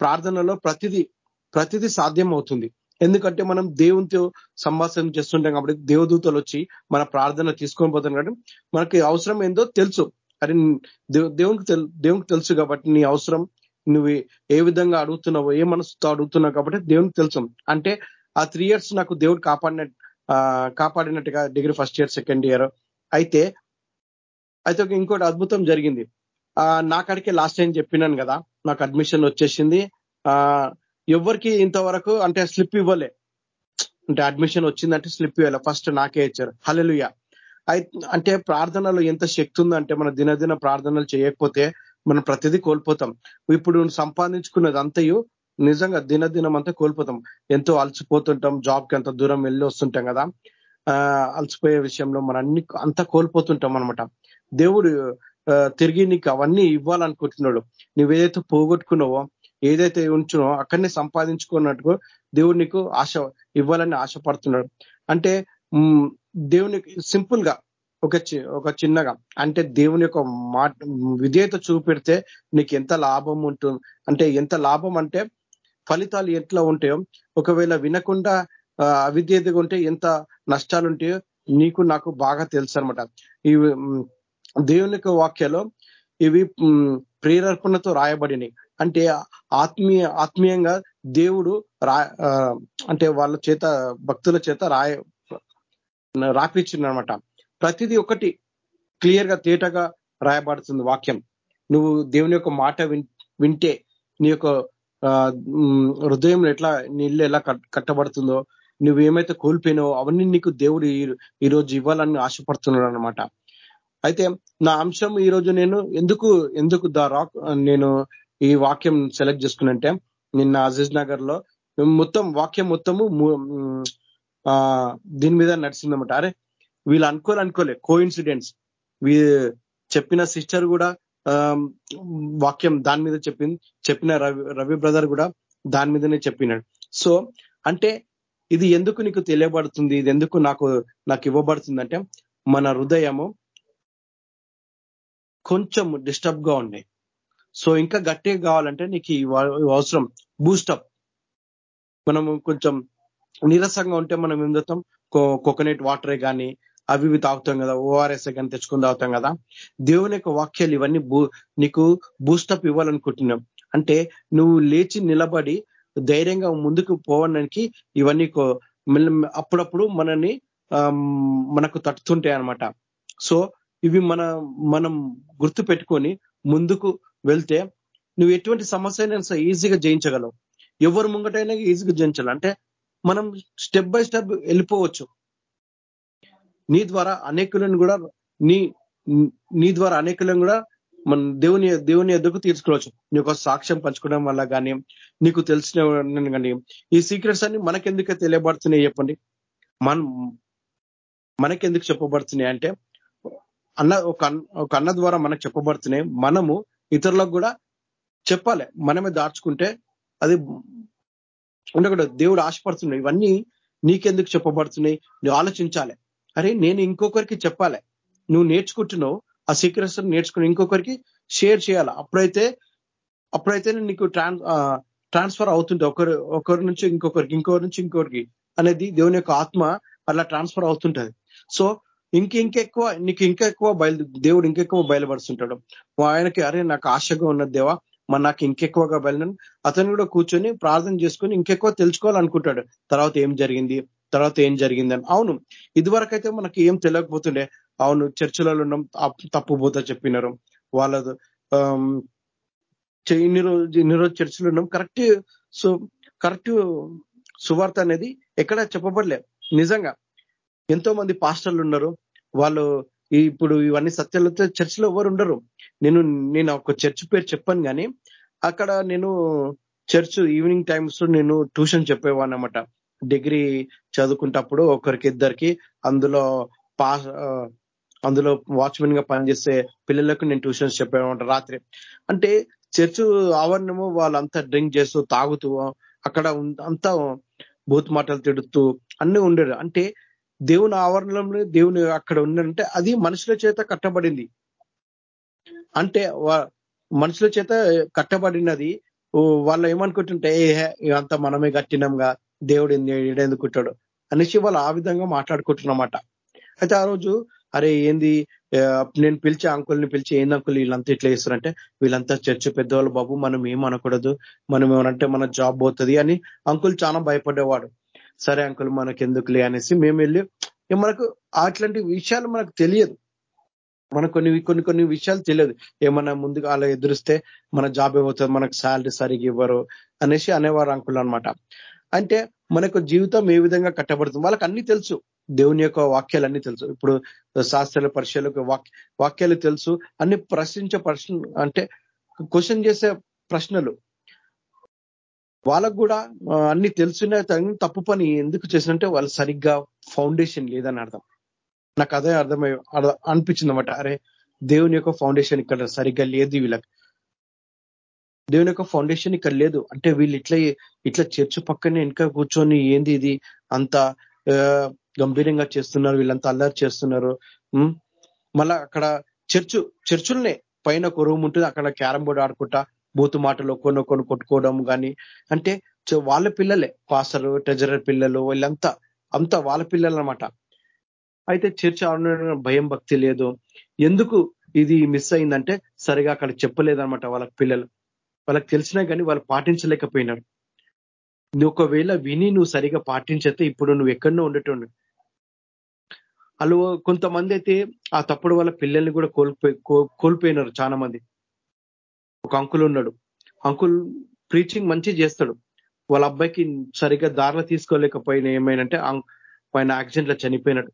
ప్రార్థనలో ప్రతిదీ ప్రతిదీ సాధ్యం అవుతుంది ఎందుకంటే మనం దేవునితో సంభాషణ చేస్తుంటాం కాబట్టి దేవదూతలు వచ్చి మన ప్రార్థన తీసుకొని పోతాం కాబట్టి మనకి అవసరం ఏందో తెలుసు. అది దేవునికి తెలు- దేవునికి తెలుసు కాబట్టి నీ అవసరం నువ్వు ఏ విధంగా అడుగుతున్నావో ఏ మనసుతో అడుగుతున్నావు కాబట్టి దేవునికి తెలుసు. అంటే ఆ త్రీ ఇయర్స్ నాకు దేవుడు కాపాడిన కాపాడినట్టుగా degree first year second year అయితే అయితే ఒక ఇంకోటి అద్భుతం జరిగింది. ఆ నాకడికే లాస్ట్ టైం చెప్పినాను కదా నాకు అడ్మిషన్ వచ్చేసింది. ఆ ఎవరికి ఇంతవరకు అంటే స్లిప్ ఇవ్వలే. అంటే అడ్మిషన్ వచ్చిందంటే స్లిప్ ఇవ్వాలి. ఫస్ట్ నాకే ఇచ్చారు. హలలుయ అంటే ప్రార్థనలో ఎంత శక్తి ఉందంటే మన దినదిన ప్రార్థనలు చేయకపోతే మనం ప్రతిదీ కోల్పోతాం. ఇప్పుడు సంపాదించుకున్నది అంతయు నిజంగా దినదినం అంతా కోల్పోతాం. ఎంతో అలసిపోతుంటాం జాబ్కి అంత దూరం వెళ్ళి వస్తుంటాం కదా. ఆ అలసిపోయే విషయంలో మన అన్ని అంతా కోల్పోతుంటాం అనమాట దేవుడు తిరిగి నీకు అవన్నీ ఇవ్వాలనుకుంటున్నాడు. నువ్వేదైతే పోగొట్టుకున్నావో ఏదైతే ఉంచునో అక్కడనే సంపాదించుకున్నట్టుగా దేవుడు నీకు ఆశ ఇవ్వాలని ఆశపడుతున్నాడు. అంటే దేవునికి సింపుల్గా ఒక చి- ఒక చిన్నగా. అంటే దేవుని యొక్క మాట విధేయత చూపెడితే నీకు ఎంత లాభం ఉంటుంది అంటే ఎంత లాభం అంటే ఫలితాలు ఎట్లా ఉంటాయో ఒకవేళ వినకుండా అవిధేయతగా ఉంటే ఎంత నష్టాలు ఉంటాయో నీకు నాకు బాగా తెలుసు అనమాట ఇవి దేవుని యొక్క వాక్యాలు ఇవి ప్రేరర్పణతో రాయబడినాయి. అంటే ఆత్మీయ ఆత్మీయంగా దేవుడు రా అంటే వాళ్ళ చేత భక్తుల చేత రాయ రాపించిందనమాట ప్రతిదీ ఒకటి క్లియర్గా తేటగా రాయబడుతుంది వాక్యం. నువ్వు దేవుని యొక్క మాట విన్- వింటే నీ యొక్క హృదయంలో ఎట్లా నీళ్ళు ఎలా కట్- కట్టబడుతుందో నువ్వు ఏమైతే కోల్పోయినావో అవన్నీ నీకు దేవుడు ఈ- రోజు ఇవ్వాలని ఆశపడుతున్నాడు అనమాట అయితే నా అంశం ఈ రోజు నేను ఎందుకు ఎందుకు ద రాక్ నేను ఈ వాక్యం సెలెక్ట్ చేసుకున్నంటే నిన్న అజీజ్ నగర్లో మొత్తం వాక్యం మొత్తము దీని మీద నడిచిందన్నమాట. అరే వీళ్ళు అనుకోలే అనుకోలే. కో ఇన్సిడెంట్స్ వీ చెప్పిన సిస్టర్ కూడా వాక్యం దాని మీద చెప్పింది చెప్పిన రవి రవి బ్రదర్ కూడా దాని మీదనే చెప్పినాడు. సో అంటే ఇది ఎందుకు నీకు తెలియబడుతుంది? ఇది ఎందుకు నాకు నాకు ఇవ్వబడుతుంది అంటే మన హృదయము కొంచెం డిస్టర్బ్గా ఉన్నాయి సో ఇంకా గట్టిగా కావాలంటే నీకు ఈ అవసరం. బూస్టప్ మనము కొంచెం నీరసంగా ఉంటే మనం ఏం చేస్తాం? కోకోనట్ వాటరే కానీ అవి ఇవి తాగుతాం కదా ఓఆర్ఎస్ కానీ తెచ్చుకొని తాగుతాం కదా. దేవుని యొక్క వాక్యాలు ఇవన్నీ బూ నీకు బూస్టప్ ఇవ్వాలనుకుంటున్నాం. అంటే నువ్వు లేచి నిలబడి ధైర్యంగా ముందుకు పోవడానికి ఇవన్నీ కో- అప్పుడప్పుడు మనని మనకు తట్టుతుంటాయి అన్నమాట. సో ఇవి మన మనం గుర్తు పెట్టుకొని ముందుకు వెళ్తే నువ్వు ఎటువంటి సమస్య అయినా సరే ఈజీగా జయించగలవు. ఎవరు ముంగటైనా ఈజీగా జయించాలి. అంటే మనం స్టెప్ బై స్టెప్ వెళ్ళిపోవచ్చు. నీ ద్వారా అనేకులను కూడా నీ నీ ద్వారా అనేకులను కూడా మన దేవుని దేవుని ఎద్దుకు తీర్చుకోవచ్చు. యొక్క సాక్ష్యం పంచుకోవడం వల్ల కానీ నీకు తెలిసిన కానీ ఈ సీక్రెట్స్ అన్ని మనకెందుకు తెలియబడుతున్నాయి చెప్పండి? మన మనకెందుకు చెప్పబడుతున్నాయి అంటే అన్న ఒక ఒక అన్న ద్వారా మనకు చెప్పబడుతున్నాయి. మనము ఇతరులకు కూడా చెప్పాలి. మనమే దాచుకుంటే అది ఉండకూడదు. దేవుడు ఆశపడుతున్నాయి ఇవన్నీ నీకెందుకు చెప్పబడుతున్నాయి? నువ్వు ఆలోచించాలి. అరే నేను ఇంకొకరికి చెప్పాలి. నువ్వు నేర్చుకుంటున్నావు ఆ సీక్రెట్స్ నేర్చుకుని ఇంకొకరికి షేర్ చేయాలి? అప్పుడైతే అప్పుడైతే నీకు ట్రాన్స్ ట్రాన్స్ఫర్ అవుతుంటే ఒకరు ఒకరి నుంచి ఇంకొకరికి ఇంకొకరి నుంచి ఇంకొకరికి అనేది దేవుని యొక్క ఆత్మ అలా ట్రాన్స్ఫర్ అవుతుంటది. సో ఇంక ఇంకెక్కువ నీకు ఇంకా ఎక్కువ బయలు దేవుడు ఇంకెక్కువ బయలుపరుస్తుంటాడు. ఆయనకి అరే నాకు ఆశగా ఉన్నది దేవా మరి నాకు ఇంకెక్కువగా బయలును అతను కూడా కూర్చొని ప్రార్థన చేసుకొని ఇంకెక్కువ తెలుసుకోవాలనుకుంటాడు. తర్వాత ఏం జరిగింది? తర్వాత ఏం జరిగిందని. అవును ఇదివరకైతే మనకి ఏం తెలియకపోతుండే. అవును చర్చిలలో ఉన్నాం తప్పు పోతా చెప్పినారు. వాళ్ళ ఇన్ని రోజు ఇన్ని రోజు చర్చిలో ఉన్నాం. కరెక్ట్ సో కరెక్ట్ సువార్త అనేది ఎక్కడ చెప్పబడలే. నిజంగా ఎంతో మంది పాస్టర్లు ఉన్నారు. వాళ్ళు ఇప్పుడు ఇవన్నీ సత్యాలతో చర్చిలో ఎవరు ఉండరు. నేను నేను ఒక చర్చ్ పేరు చెప్పాను కానీ అక్కడ నేను చర్చ్ ఈవినింగ్ టైమ్స్ నేను ట్యూషన్ చెప్పేవాడిని అనమాట డిగ్రీ చదువుకుంటప్పుడు ఒకరికి ఇద్దరికి అందులో పాస్ అందులో వాచ్మెన్గా పనిచేసే పిల్లలకు నేను ట్యూషన్స్ చెప్పాను రాత్రి. అంటే చర్చ్ ఆవరణము వాళ్ళంతా డ్రింక్ చేస్తూ తాగుతూ అక్కడ అంతా బూత్ మాటలు తిడుతూ అన్ని ఉండేది అంటే దేవుని ఆవరణంలో దేవుని అక్కడ ఉండంటే అది మనుషుల చేత కట్టబడింది. అంటే మనుషుల చేత కట్టబడినది. వాళ్ళు ఏమనుకుంటుంటే అంతా మనమే కట్టినాంగా దేవుడు ఏడెందుకుంటాడు అనేసి వాళ్ళు ఆ విధంగా మాట్లాడుకుంటున్నమాట. అయితే ఆ రోజు అరే ఏంది నేను పిలిచే అంకుల్ని పిలిచి ఏంది అంకుల్ వీళ్ళంతా ఇట్లా చేస్తారంటే వీళ్ళంతా చర్చ పెద్దవాళ్ళు బాబు మనం ఏం అనకూడదు మనం ఏమనంటే మన జాబ్ పోతుంది అని అంకుల్ చాలా భయపడేవాడు. సరే అంకుల్ మనకి ఎందుకులే అనేసి మేము వెళ్ళి మనకు అట్లాంటి విషయాలు మనకు తెలియదు. మన కొన్ని కొన్ని కొన్ని విషయాలు తెలియదు. ఏమన్నా ముందుగా అలా ఎదురిస్తే మన జాబ్ ఏమవుతుంది మనకు శాలరీ సరిగ్గా ఇవ్వరు అనేసి అనేవారు అంకుల్ అనమాట అంటే మనకు జీవితం ఏ విధంగా కట్టబడుతుంది? వాళ్ళకి అన్ని తెలుసు. దేవుని యొక్క వాక్యాలు తెలుసు. ఇప్పుడు శాస్త్రాల పరిచయాలకు వాక్యాలు తెలుసు. అన్ని ప్రశ్నించే ప్రశ్న అంటే క్వశ్చన్ చేసే ప్రశ్నలు. వాళ్ళకు కూడా అన్ని తెలిసిన తప్పు పని ఎందుకు చేసినంటే వాళ్ళు సరిగ్గా ఫౌండేషన్ లేదని అర్థం. నాకు అదే అర్థమై అనిపించింది అనమాట అరే దేవుని యొక్క ఫౌండేషన్ ఇక్కడ సరిగ్గా లేదు వీళ్ళకి. దేవుని యొక్క ఫౌండేషన్ ఇక్కడ లేదు. అంటే వీళ్ళు ఇట్లా ఇట్లా చర్చ్ పక్కనే వెనుక కూర్చొని ఏంది ఇది? అంత గంభీరంగా చేస్తున్నారు. వీళ్ళంతా అల్లరి చేస్తున్నారు. మళ్ళా అక్కడ చర్చు చర్చులనే పైన ఒక రూమ్ ఉంటుంది. అక్కడ క్యారం బోర్డు ఆడుకుంటా బూతు మాటలు కొన్ని కొన్ని కొట్టుకోవడం కానీ అంటే వాళ్ళ పిల్లలే. పాసరు ట్రెజరర్ పిల్లలు వీళ్ళంతా అంతా వాళ్ళ పిల్లలు అనమాట అయితే చర్చ భయం భక్తి లేదు. ఎందుకు ఇది మిస్ అయిందంటే సరిగా అక్కడ చెప్పలేదనమాట వాళ్ళ పిల్లలు. వాళ్ళకి తెలిసినా కానీ వాళ్ళు పాటించలేకపోయినారు. నువ్వు ఒకవేళ విని నువ్వు సరిగా పాటించతే ఇప్పుడు నువ్వు ఎక్కడో ఉండేటోండు వాళ్ళు కొంతమంది అయితే ఆ తప్పుడు వాళ్ళ పిల్లల్ని కూడా కోల్పోయి కోల్పోయినారు చాలా మంది ఒక అంకుల్ ఉన్నాడు. అంకుల్ ప్రీచింగ్ మంచి చేస్తాడు. వాళ్ళ అబ్బాయికి సరిగ్గా దారిలో తీసుకోలేకపోయినా ఏమైనంటే పైన యాక్సిడెంట్ చనిపోయినాడు.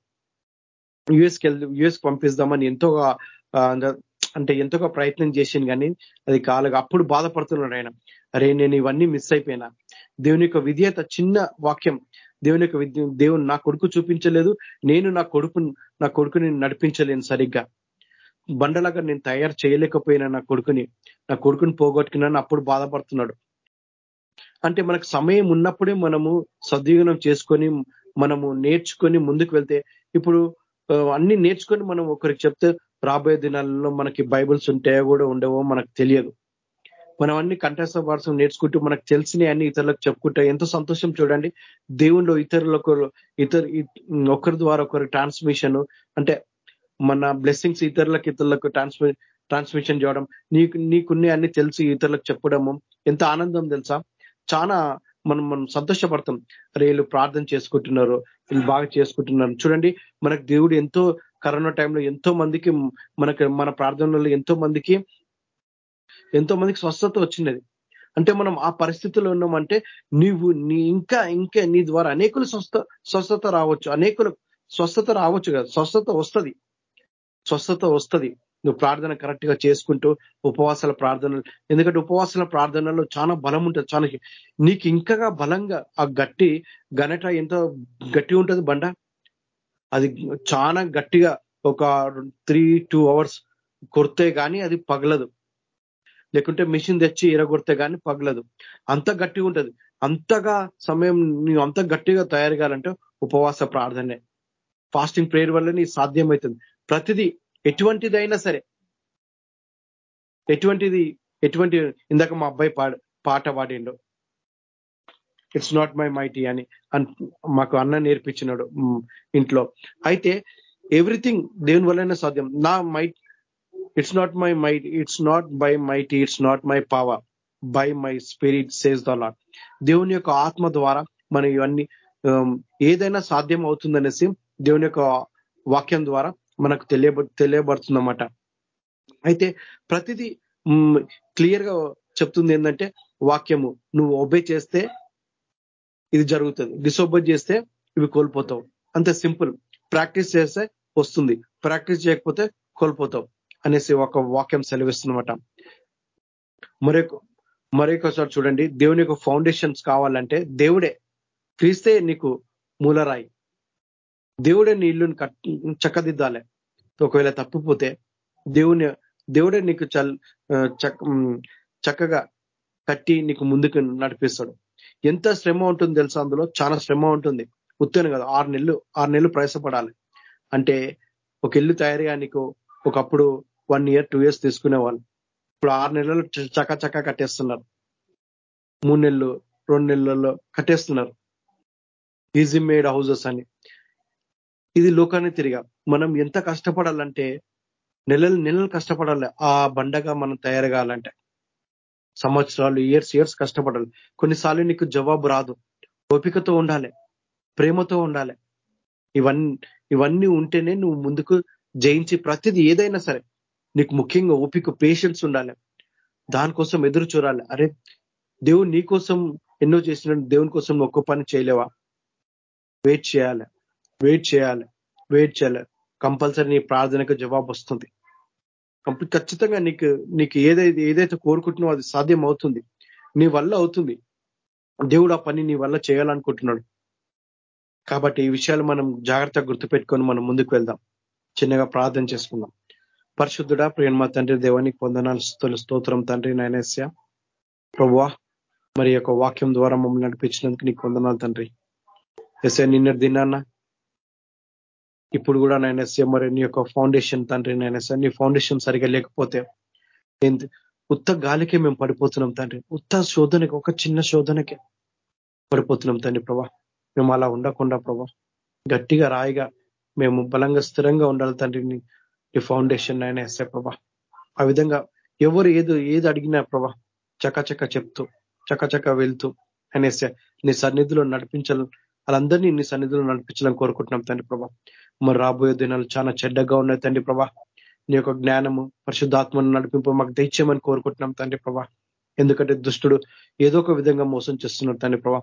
యుఎస్కి వెళ్ యుఎస్ పంపిస్తామని ఎంతో అంటే ఎంతగా ప్రయత్నం చేసింది కానీ అది కాలగా అప్పుడు బాధపడుతున్నాడు ఆయన. అరే నేను ఇవన్నీ మిస్ అయిపోయినా. దేవుని యొక్క విధేయత చిన్న వాక్యం. దేవుని యొక్క విద్య దేవుని నా కొడుకు చూపించలేదు. నేను నా కొడుకు నా కొడుకుని నడిపించలేను సరిగ్గా. బండలాగా నేను తయారు చేయలేకపోయినా నా కొడుకుని. నా కొడుకుని పోగొట్టుకున్నాను అప్పుడు బాధపడుతున్నాడు. అంటే మనకు సమయం ఉన్నప్పుడే మనము సద్వినం చేసుకొని మనము నేర్చుకొని ముందుకు వెళ్తే ఇప్పుడు అన్ని నేర్చుకొని మనం ఒకరికి చెప్తే రాబోయే దినాల్లో మనకి బైబుల్స్ ఉంటాయో కూడా ఉండవో మనకు తెలియదు. మనం అన్ని కంఠస్థ భాషం నేర్చుకుంటూ మనకు తెలిసినవి అన్ని ఇతరులకు చెప్పుకుంటే ఎంతో సంతోషం చూడండి. దేవుళ్ళు ఇతరులకు ఇతర ఒకరి ద్వారా ఒకరి ట్రాన్స్మిషన్ అంటే మన బ్లెస్సింగ్స్ ఇతరులకు ఇతరులకు ట్రాన్స్మి ట్రాన్స్మిషన్ చేయడం నీకు నీకున్నీ అన్ని తెలిసి ఇతరులకు చెప్పడము ఎంత ఆనందం తెలుసా? చాలా మనం మనం సంతోషపడతాం. అరే వీళ్ళు ప్రార్థన చేసుకుంటున్నారు వీళ్ళు బాగా చేసుకుంటున్నారు. చూడండి మనకు దేవుడు ఎంతో కరోనా టైంలో ఎంతో మందికి మనకి మన ప్రార్థనలో ఎంతో మందికి ఎంతో మందికి స్వస్థత వచ్చినది అంటే మనం ఆ పరిస్థితిలో ఉన్నామంటే నీవు నీ ఇంకా ఇంకా నీ ద్వారా అనేకులు స్వస్థ స్వస్థత రావచ్చు. అనేకులు స్వస్థత రావచ్చు కదా. స్వస్థత వస్తుంది. స్వస్థత వస్తుంది. నువ్వు ప్రార్థన కరెక్ట్గా చేసుకుంటూ ఉపవాసాల ప్రార్థనలు ఎందుకంటే ఉపవాసాల ప్రార్థనలో చాలా బలం ఉంటుంది. చాలా నీకు ఇంకా బలంగా ఆ గట్టి గనట ఎంతో గట్టి ఉంటుంది బండ? అది చాలా గట్టిగా ఒక త్రీ టూ అవర్స్ కొడితే కానీ అది పగలదు. లేకుంటే మిషన్ తెచ్చి ఇరగొడితే కానీ పగలదు. అంత గట్టిగా ఉంటుంది. అంతగా సమయం నువ్వు అంత గట్టిగా తయారు కావాలంటే ఉపవాస ప్రార్థనే. ఫాస్టింగ్ ప్రేయర్ వల్ల నీ సాధ్యమవుతుంది ప్రతిదీ ఎటువంటిదైనా సరే. ఎటువంటిది ఎటువంటి ఇందాక మా అబ్బాయి పాట పాట పాడిండు. ఇట్స్ నాట్ మై మైటీ అని మాకు అన్న నేర్పించినాడు ఇంట్లో. అయితే ఎవ్రీథింగ్ దేవుని వల్లనే సాధ్యం. నా might it's not my might it's not by mighty it's not my power by my spirit says the Lord దేవుని యొక్క ఆత్మ ద్వారా మనం ఇవన్నీ ఏదైనా సాధ్యం అవుతుందనేసి దేవుని యొక్క వాక్యం ద్వారా మనకు తెలియబ తెలియబడుతుందన్నమాట. అయితే ప్రతిదీ క్లియర్గా చెప్తుంది ఏంటంటే వాక్యము. నువ్వు ఒబే చేస్తే ఇది జరుగుతుంది. డిసోబర్ చేస్తే ఇవి కోల్పోతావు. అంతే సింపుల్. ప్రాక్టీస్ చేస్తే వస్తుంది. ప్రాక్టీస్ చేయకపోతే కోల్పోతావు అనేసి ఒక వాక్యం సెలవిస్తున్నమాట మరొక మరొకసారి చూడండి. దేవుని ఫౌండేషన్స్ కావాలంటే దేవుడే క్రీస్తే నీకు మూలరాయి. దేవుడే నీ ఇల్లుని చక్కదిద్దాలి. ఒకవేళ తప్పిపోతే దేవుని దేవుడే నీకు చల్ చక్కగా కట్టి నీకు ముందుకు నడిపిస్తాడు. ఎంత శ్రమ ఉంటుంది తెలుసా అందులో? చాలా శ్రమ ఉంటుంది. ఉత్తేను కదా ఆరు నెలలు ఆరు నెలలు ప్రయాసపడాలి. అంటే ఒక ఇల్లు తయారుగా నీకు ఒకప్పుడు వన్ ఇయర్ టూ ఇయర్స్ తీసుకునేవాళ్ళు. ఇప్పుడు ఆరు నెలలు చక్క చక్క కట్టేస్తున్నారు. మూడు నెలలు రెండు నెలల్లో కట్టేస్తున్నారు. ఈజీ మేడ్ హౌజెస్ అని. ఇది లోకాన్ని తిరిగా. మనం ఎంత కష్టపడాలంటే నెలలు నెలలు కష్టపడాలి. ఆ బండగా మనం తయారు కావాలంటే. సంవత్సరాలు ఇయర్స్ ఇయర్స్ కష్టపడాలి. కొన్నిసార్లు నీకు జవాబు రాదు. ఓపికతో ఉండాలి. ప్రేమతో ఉండాలి. ఇవన్నీ ఇవన్నీ ఉంటేనే నువ్వు ముందుకు జయించి ప్రతిదీ ఏదైనా సరే నీకు ముఖ్యంగా ఓపిక పేషెన్స్ ఉండాలి. దానికోసం ఎదురు చూడాలి. అరే దేవుడు నీ కోసం ఎన్నో చేసిన దేవుని కోసం ఒక్క పని చేయలేవా? వెయిట్ చేయాలి. వెయిట్ చేయాలి. వెయిట్ చేయాలి. కంపల్సరీ నీ ప్రార్థనకు జవాబు వస్తుంది. ఖచ్చితంగా నీకు నీకు ఏదైతే ఏదైతే కోరుకుంటున్నావో అది సాధ్యం అవుతుంది నీ వల్ల అవుతుంది. దేవుడు ఆ పని నీ వల్ల చేయాలనుకుంటున్నాడు. కాబట్టి ఈ విషయాలు మనం జాగ్రత్తగా గుర్తుపెట్టుకొని మనం ముందుకు వెళ్దాం. చిన్నగా ప్రార్థన చేసుకుందాం. పరిశుద్ధుడా ప్రియన్మ తండ్రి దేవానికి పొందనాలు స్తోత్రం తండ్రి నైనేస్య ప్రభువా మరి యొక్క వాక్యం ద్వారా మమ్మల్ని నడిపించినందుకు నీకు వందనాలు తండ్రి. ఎస్ఏ నిన్న దినాన్న ఇప్పుడు కూడా నైనా మరి నీ యొక్క ఫౌండేషన్ తండ్రి నైనస్య నీ ఫౌండేషన్ సరిగా లేకపోతే ఉత్త గాలికే మేము పడిపోతున్నాం తండ్రి. ఉత్త శోధనకి ఒక చిన్న శోధనకే పడిపోతున్నాం తండ్రి ప్రభా. మేము అలా ఉండకుండా ప్రభా. గట్టిగా రాయిగా మేము బలంగా స్థిరంగా ఉండాలి తండ్రి నీ ఫౌండేషన్ అయినా ఎస్ఏ ప్రభా. ఆ విధంగా ఎవరు ఏది ఏది అడిగినా ప్రభా చకచక చెప్తూ చకచక వెళ్తూ అనేసి నీ సన్నిధిలో నడిపించాలని వాళ్ళందరినీ నీ సన్నిధిలో నడిపించాలని కోరుకుంటున్నాం తండ్రి ప్రభా. మరి రాబోయే దినాలు చాలా చెడ్డగా ఉన్నాయి తండ్రి ప్రభా. నీ యొక్క జ్ఞానము పరిశుద్ధాత్మను నడిపింపు మాకు దయచేయమని కోరుకుంటున్నాం తండ్రి ప్రభా. ఎందుకంటే దుష్టుడు ఏదో ఒక విధంగా మోసం చేస్తున్నాడు తండ్రి ప్రభా.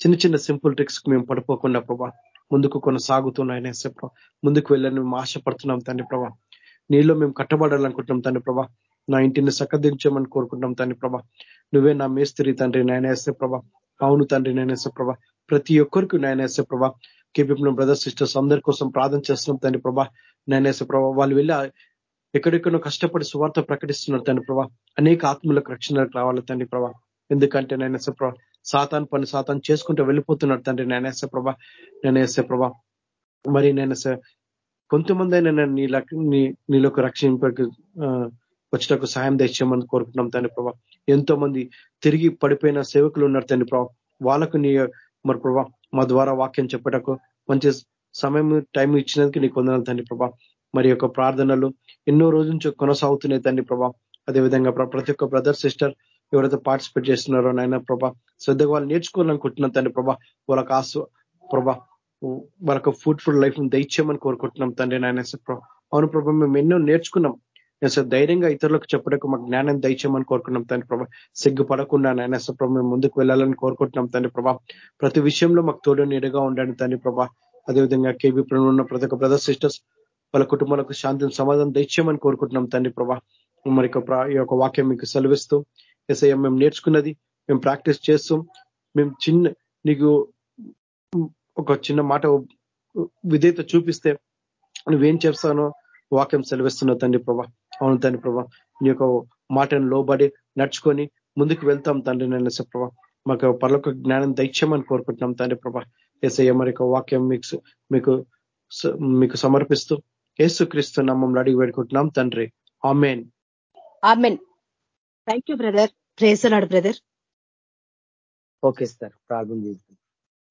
చిన్న చిన్న సింపుల్ ట్రిక్స్ మేము పడిపోకుండా ప్రభా ముందుకు కొనసాగుతున్నాయనే ప్రభా. ముందుకు వెళ్ళని మేము ఆశపడుతున్నాం తండ్రి ప్రభా. నీలో మేము కట్టబడాలనుకుంటున్నాం తండ్రి ప్రభా. నా ఇంటిని సక్కదించమని కోరుకుంటున్నాం తండ్రి ప్రభా. నువ్వే నా మేస్త్రి తండ్రి నేనేస్తే ప్రభా. అవును తండ్రి నేనేస్తే ప్రభా. ప్రతి ఒక్కరికి నేనేస్తే ప్రభా. కేపీఎం బ్రదర్ సిస్టర్స్ అందరి కోసం ప్రార్థన చేస్తున్నాం తండ్రి ప్రభా. నేనేసే ప్రభా వాళ్ళు వెళ్ళి ఎక్కడెక్కడో కష్టపడి సువార్త ప్రకటిస్తున్నారు తండ్రి ప్రభా. అనేక ఆత్మలకు రక్షణ రావాలి తండ్రి ప్రభా. ఎందుకంటే నేనేసే ప్రభా సాతాన్ పని సాతాన్ చేసుకుంటూ వెళ్ళిపోతున్నాడు తండ్రి నేనేసే ప్రభా. నేనేసే ప్రభా మరి నేనేసే కొంతమంది అయినా నీ నీలోకి రక్షింపకి వచ్చేటకు సాయం తెచ్చామని కోరుకుంటున్నాం తండ్రి ప్రభా. ఎంతో మంది తిరిగి పడిపోయిన సేవకులు ఉన్నారు తండ్రి ప్రభా. వాళ్ళకు నీ మరి ప్రభా మా ద్వారా వాక్యం చెప్పటకు మంచి సమయం టైం ఇచ్చినందుకు నీకు వందనాలు తండ్రి ప్రభా. మరి యొక్క ప్రార్థనలు ఎన్నో రోజు నుంచి కొనసాగుతున్నాయి తండ్రి ప్రభా. అదేవిధంగా ప్రతి ఒక్క బ్రదర్ సిస్టర్ ఎవరైతే పార్టిసిపేట్ చేస్తున్నారో నాయన ప్రభా శ్రద్ధగా వాళ్ళు నేర్చుకోవాలనుకుంటున్నాం తండ్రి ప్రభా. వాళ్ళకు ఆసు ప్రభా వాళ్ళకు ఫుడ్ ఫుడ్ లైఫ్ దయచేయమని కోరుకుంటున్నాం తండ్రి నాయన. అవును ప్రభా మేము ఎన్నో నేర్చుకున్నాం. నేను ధైర్యంగా ఇతరులకు చెప్పడానికి మాకు జ్ఞానం దయచేయమని కోరుకున్నాం తండ్రి ప్రభా. సిగ్గుపడకుండా నాయన ప్రభా మేము ముందుకు వెళ్ళాలని కోరుకుంటున్నాం తండ్రి ప్రభా. ప్రతి విషయంలో మాకు తోడు నీడగా ఉండండి తండ్రి ప్రభా. అదేవిధంగా కేబీ ఉన్న ప్రతి ఒక్క బ్రదర్ సిస్టర్స్ వాళ్ళ కుటుంబాలకు శాంతిని సమాధానం దయచేయమని కోరుకుంటున్నాం తండ్రి ప్రభా. మరి ఈ యొక్క వాక్యం మీకు సెలవిస్తూ ఎస్ఐ మేము నేర్చుకున్నది మేము ప్రాక్టీస్ చేస్తూ మేము చిన్న నీకు ఒక చిన్న మాట విధేయత చూపిస్తే నువ్వేం చేస్తానో వాక్యం సెలవిస్తున్నావు తండ్రి ప్రభా. అవును తండ్రి ప్రభా. నీ యొక్క మాటను లోబడి నడుచుకొని ముందుకు వెళ్తాం తండ్రి నేను ప్రభా. మాకు పర్లకు జ్ఞానం దైత్యమని కోరుకుంటున్నాం తండ్రి ప్రభా. ఏసయ్య మరి వాక్యం మీకు మీకు మీకు సమర్పిస్తూ ఏసు క్రీస్తు నమ్మం అడిగి పెడుకుంటున్నాం తండ్రి. Amen. Amen. Thank you brother ప్రేసలాడు brother okay sir. ప్రార్థన చేస్తాం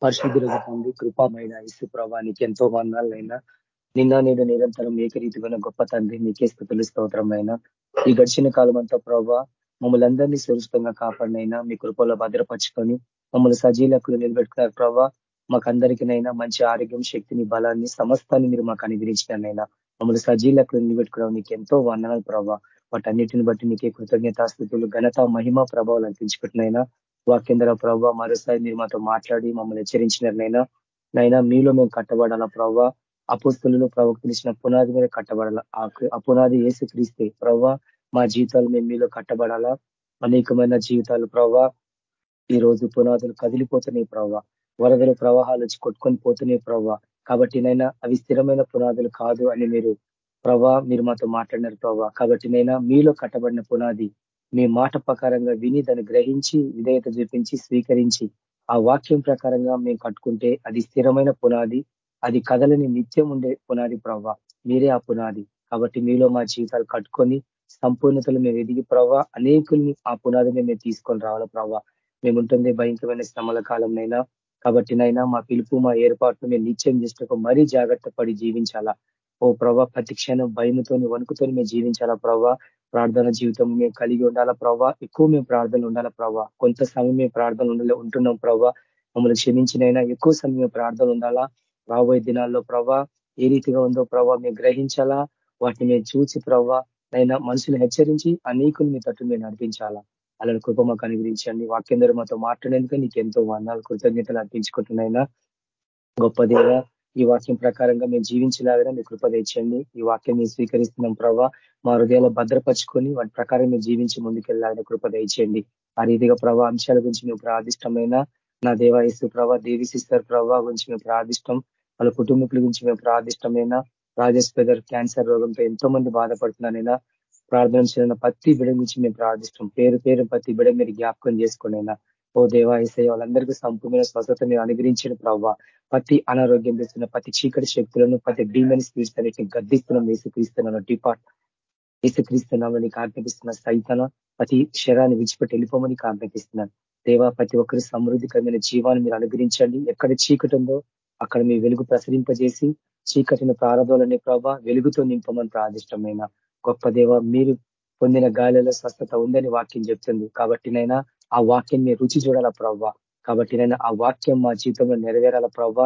పరిశుద్ధుల తండ్రి కృపామైన ఇసు ప్రభానికి ఎంతో వందాలైనా నిన్న నేడు నిరంతరం ఏకరీతిగా గొప్ప తండ్రి నీకే స్థుతులు స్తోత్రమైన ఈ గడిచిన కాలం అంతా ప్రభావ మమ్మల్ని అందరినీ సురక్షితంగా కాపాడినైనా మీ కృపలో భద్రపరుచుకొని మమ్మల్ని సజీలకులు నిలబెట్టుకున్నారు ప్రభావ మాకందరికీనైనా మంచి ఆరోగ్యం శక్తిని బలాన్ని సమస్తాన్ని మీరు మాకు అనుగ్రహించినైనా మమ్మల్ని సజీలకులు నిలబెట్టుకోవడం నీకు ఎంతో వందనాలు ప్రభావ వాటన్నిటిని బట్టి నీకే కృతజ్ఞతాస్థితులు ఘనత మహిమ ప్రభావాలు అనిపించుకుంటున్నాయినా వాక్యంధ్ర ప్రభావ మరోసారి మీరు మాతో మాట్లాడి మమ్మల్ని హెచ్చరించినారనైనా. నైనా మీలో మేము కట్టబడాలా ప్రభావ అపుస్తులను ప్రవక్తలు ఇచ్చిన పునాది మీద కట్టబడాల? ఆ పునాది ఏసు క్రీస్తే మా జీవితాలు మేము మీలో కట్టబడాలా? అనేకమైన జీవితాలు ప్రవ్వా ఈ రోజు పునాదులు కదిలిపోతున్నాయి ప్రవ్వా వరదలు ప్రవాహాలు వచ్చి కొట్టుకొని పోతున్నాయి ప్రవ్వా కాబట్టి నైనా అవి స్థిరమైన పునాదులు కాదు అని మీరు ప్రభా మీరు మాతో మాట్లాడినారు ప్రవ్వా కాబట్టి నైనా మీలో కట్టబడిన పునాది మీ మాట ప్రకారంగా విని దాన్ని గ్రహించి విధేయత చూపించి స్వీకరించి ఆ వాక్యం ప్రకారంగా మేము కట్టుకుంటే అది స్థిరమైన పునాది. అది కథలని నిత్యం ఉండే పునాది ప్రవ్వ మీరే ఆ పునాది. కాబట్టి మీలో మా జీవితాలు కట్టుకొని సంపూర్ణతలు మేము ఎదిగి ప్రవ్వ అనేకుల్ని ఆ పునాది మేము తీసుకొని రావాలా ప్రవ్వ. మేముంటుంది భయంకరమైన శ్రమల కాలంనైనా కాబట్టి నైనా మా పిలుపు మా ఏర్పాట్లు మేము నిత్యం చేసినకు మరీ జాగ్రత్త పడి జీవించాలా. ఓ ప్రభా ప్రతి క్షణం భయముతోని వణుకుతోని మేము జీవించాలా ప్రభా ప్రార్థన జీవితం మేము కలిగి ఉండాలా ప్రభా ఎక్కువ మేము ప్రార్థనలు ఉండాలా ప్రభా కొంత సమయం మేము ప్రార్థన ఉండాలి ఉంటున్నాం ప్రభా మమ్మల్ని క్షమించినైనా ఎక్కువ సమయం ప్రార్థనలు ఉండాలా. రాబోయే దినాల్లో ప్రభా ఏ రీతిగా ఉందో ప్రభా మేము గ్రహించాలా? వాటిని మేము చూసి ప్రభా నైనా మనుషులు హెచ్చరించి అనేకులు మీ తట్టు మేము నడిపించాలా? అలాంటి కృప మాకు అనుగ్రహించండి. వాక్యందరూ మాతో మాట్లాడేందుకు నీకు ఎంతో వందాలు కృతజ్ఞతలు అర్పించుకుంటున్నాయినా గొప్పదేగా ఈ వాక్యం ప్రకారంగా మేము జీవించలాగా మీ కృప తెచ్చండి. ఈ వాక్యం మేము స్వీకరిస్తున్నాం ప్రభావ మా హృదయాలు భద్రపరుచుకొని వాటి ప్రకారం మేము జీవించి ముందుకెళ్ళాలని కృప తెచ్చండి. ఆ రీతిగా ప్రభా అంశాల గురించి మేము ప్రాదిష్టమైన నా దేవాయసు ప్రభా దేవి సిస్టర్ ప్రభా గురించి మేము ప్రార్థిష్టం. వాళ్ళ కుటుంబకుల గురించి మేము ప్రార్థిష్టమైనా రాజేష్ బ్రదర్ క్యాన్సర్ రోగంతో ఎంతో మంది బాధపడుతున్నారైనా ప్రార్థన చేయడం ప్రతి బిడ గురించి మేము ప్రార్థిస్తాం. పేరు పేరు ప్రతి బిడ మీరు జ్ఞాపకం చేసుకోనైనా. ఓ దేవా ఏసై వాళ్ళందరికీ సంపూర్ణ స్వస్థత మీరు అనుగ్రహించిన ప్రభావ ప్రతి అనారోగ్యం తెస్తున్న ప్రతి చీకటి శక్తులను ప్రతి డీమని స్పీడ్స్ గద్దిస్తున్నాం. ఏసుక్రీస్తున్నాను డిపార్ట్ ఏసుక్రీస్తున్నామని ఆజ్ఞాపిస్తున్న సైతన ప్రతి శరాన్ని విడిచిపెట్టి వెళ్ళిపోమని ఆజ్ఞాపిస్తున్నాను. దేవా ప్రతి ఒక్కరి సమృద్ధికరమైన జీవాన్ని మీరు అనుగ్రహించండి. ఎక్కడ చీకటి ఉందో అక్కడ మీ వెలుగు ప్రసరింపజేసి చీకటిన ప్రారంభాలనే ప్రభావ వెలుగుతో నింపమని ప్రాదిష్టమైన గొప్ప దేవ మీరు పొందిన గాలిలో స్వస్థత ఉందని వాక్యం చెప్తుంది. కాబట్టి నైనా ఆ వాక్యం మీరు రుచి చూడాల ప్రవ్వ కాబట్టి నైనా ఆ వాక్యం మా జీవితంలో నెరవేరాల ప్రవ్వ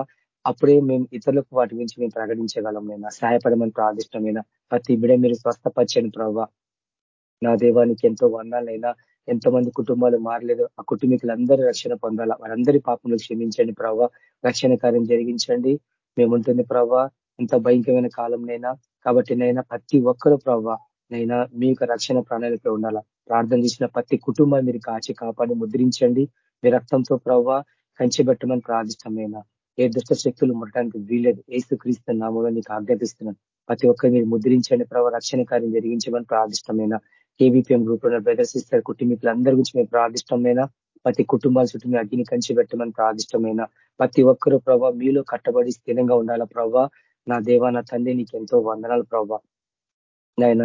అప్పుడే మేము ఇతరులకు వాటి గురించి మేము ప్రకటించగలం నేను. సహాయపడమని ప్రాదిష్టమైన ప్రతి బిడ మీరు స్వస్థపచ్చని ప్రవ్వ నా దేవానికి ఎంతో వందాలైనా ఎంతమంది కుటుంబాలు మారలేదు ఆ కుటుంబీకులందరూ రక్షణ పొందాలా? వారందరి పాపములు క్షమించండి ప్రభావ రక్షణ కార్యం జరిగించండి. మేముంటుంది ప్రభా ఎంత భయంకరమైన కాలంనైనా కాబట్టి నైనా ప్రతి ఒక్కరు ప్రభా నైనా మీ యొక్క రక్షణ ప్రణాళిక ఉండాలా? ప్రార్థన చేసిన ప్రతి కుటుంబం మీరు కాచి కాపాడి ముద్రించండి. మీ రక్తంతో ప్రభావ కంచిబెట్టమని ప్రార్థిష్టమైనా ఏ దుష్ట శక్తులు ముట్టడానికి వీలేదు ఏసు క్రీస్తు నామంలో నీకు ఆజ్ఞాపిస్తున్నాను. ప్రతి ఒక్కరు మీరు ముద్రించండి ప్రభావ రక్షణ కార్యం జరిగించమని ప్రార్థిష్టమైన కేవీపీఎం గ్రూప్లో సిస్టర్ కుటుంబీకులందరి గురించి మేము ప్రార్థిష్టమైన ప్రతి కుటుంబాల చుట్టూ మీ అగ్ని కంచి పెట్టమని ప్రార్థిష్టమైన ప్రతి ఒక్కరూ ప్రభావ మీలో కట్టబడి స్థిరంగా ఉండాలా ప్రభా? నా దేవా నా తండ్రి నీకు ఎంతో వందనాలు ప్రభా. నాయన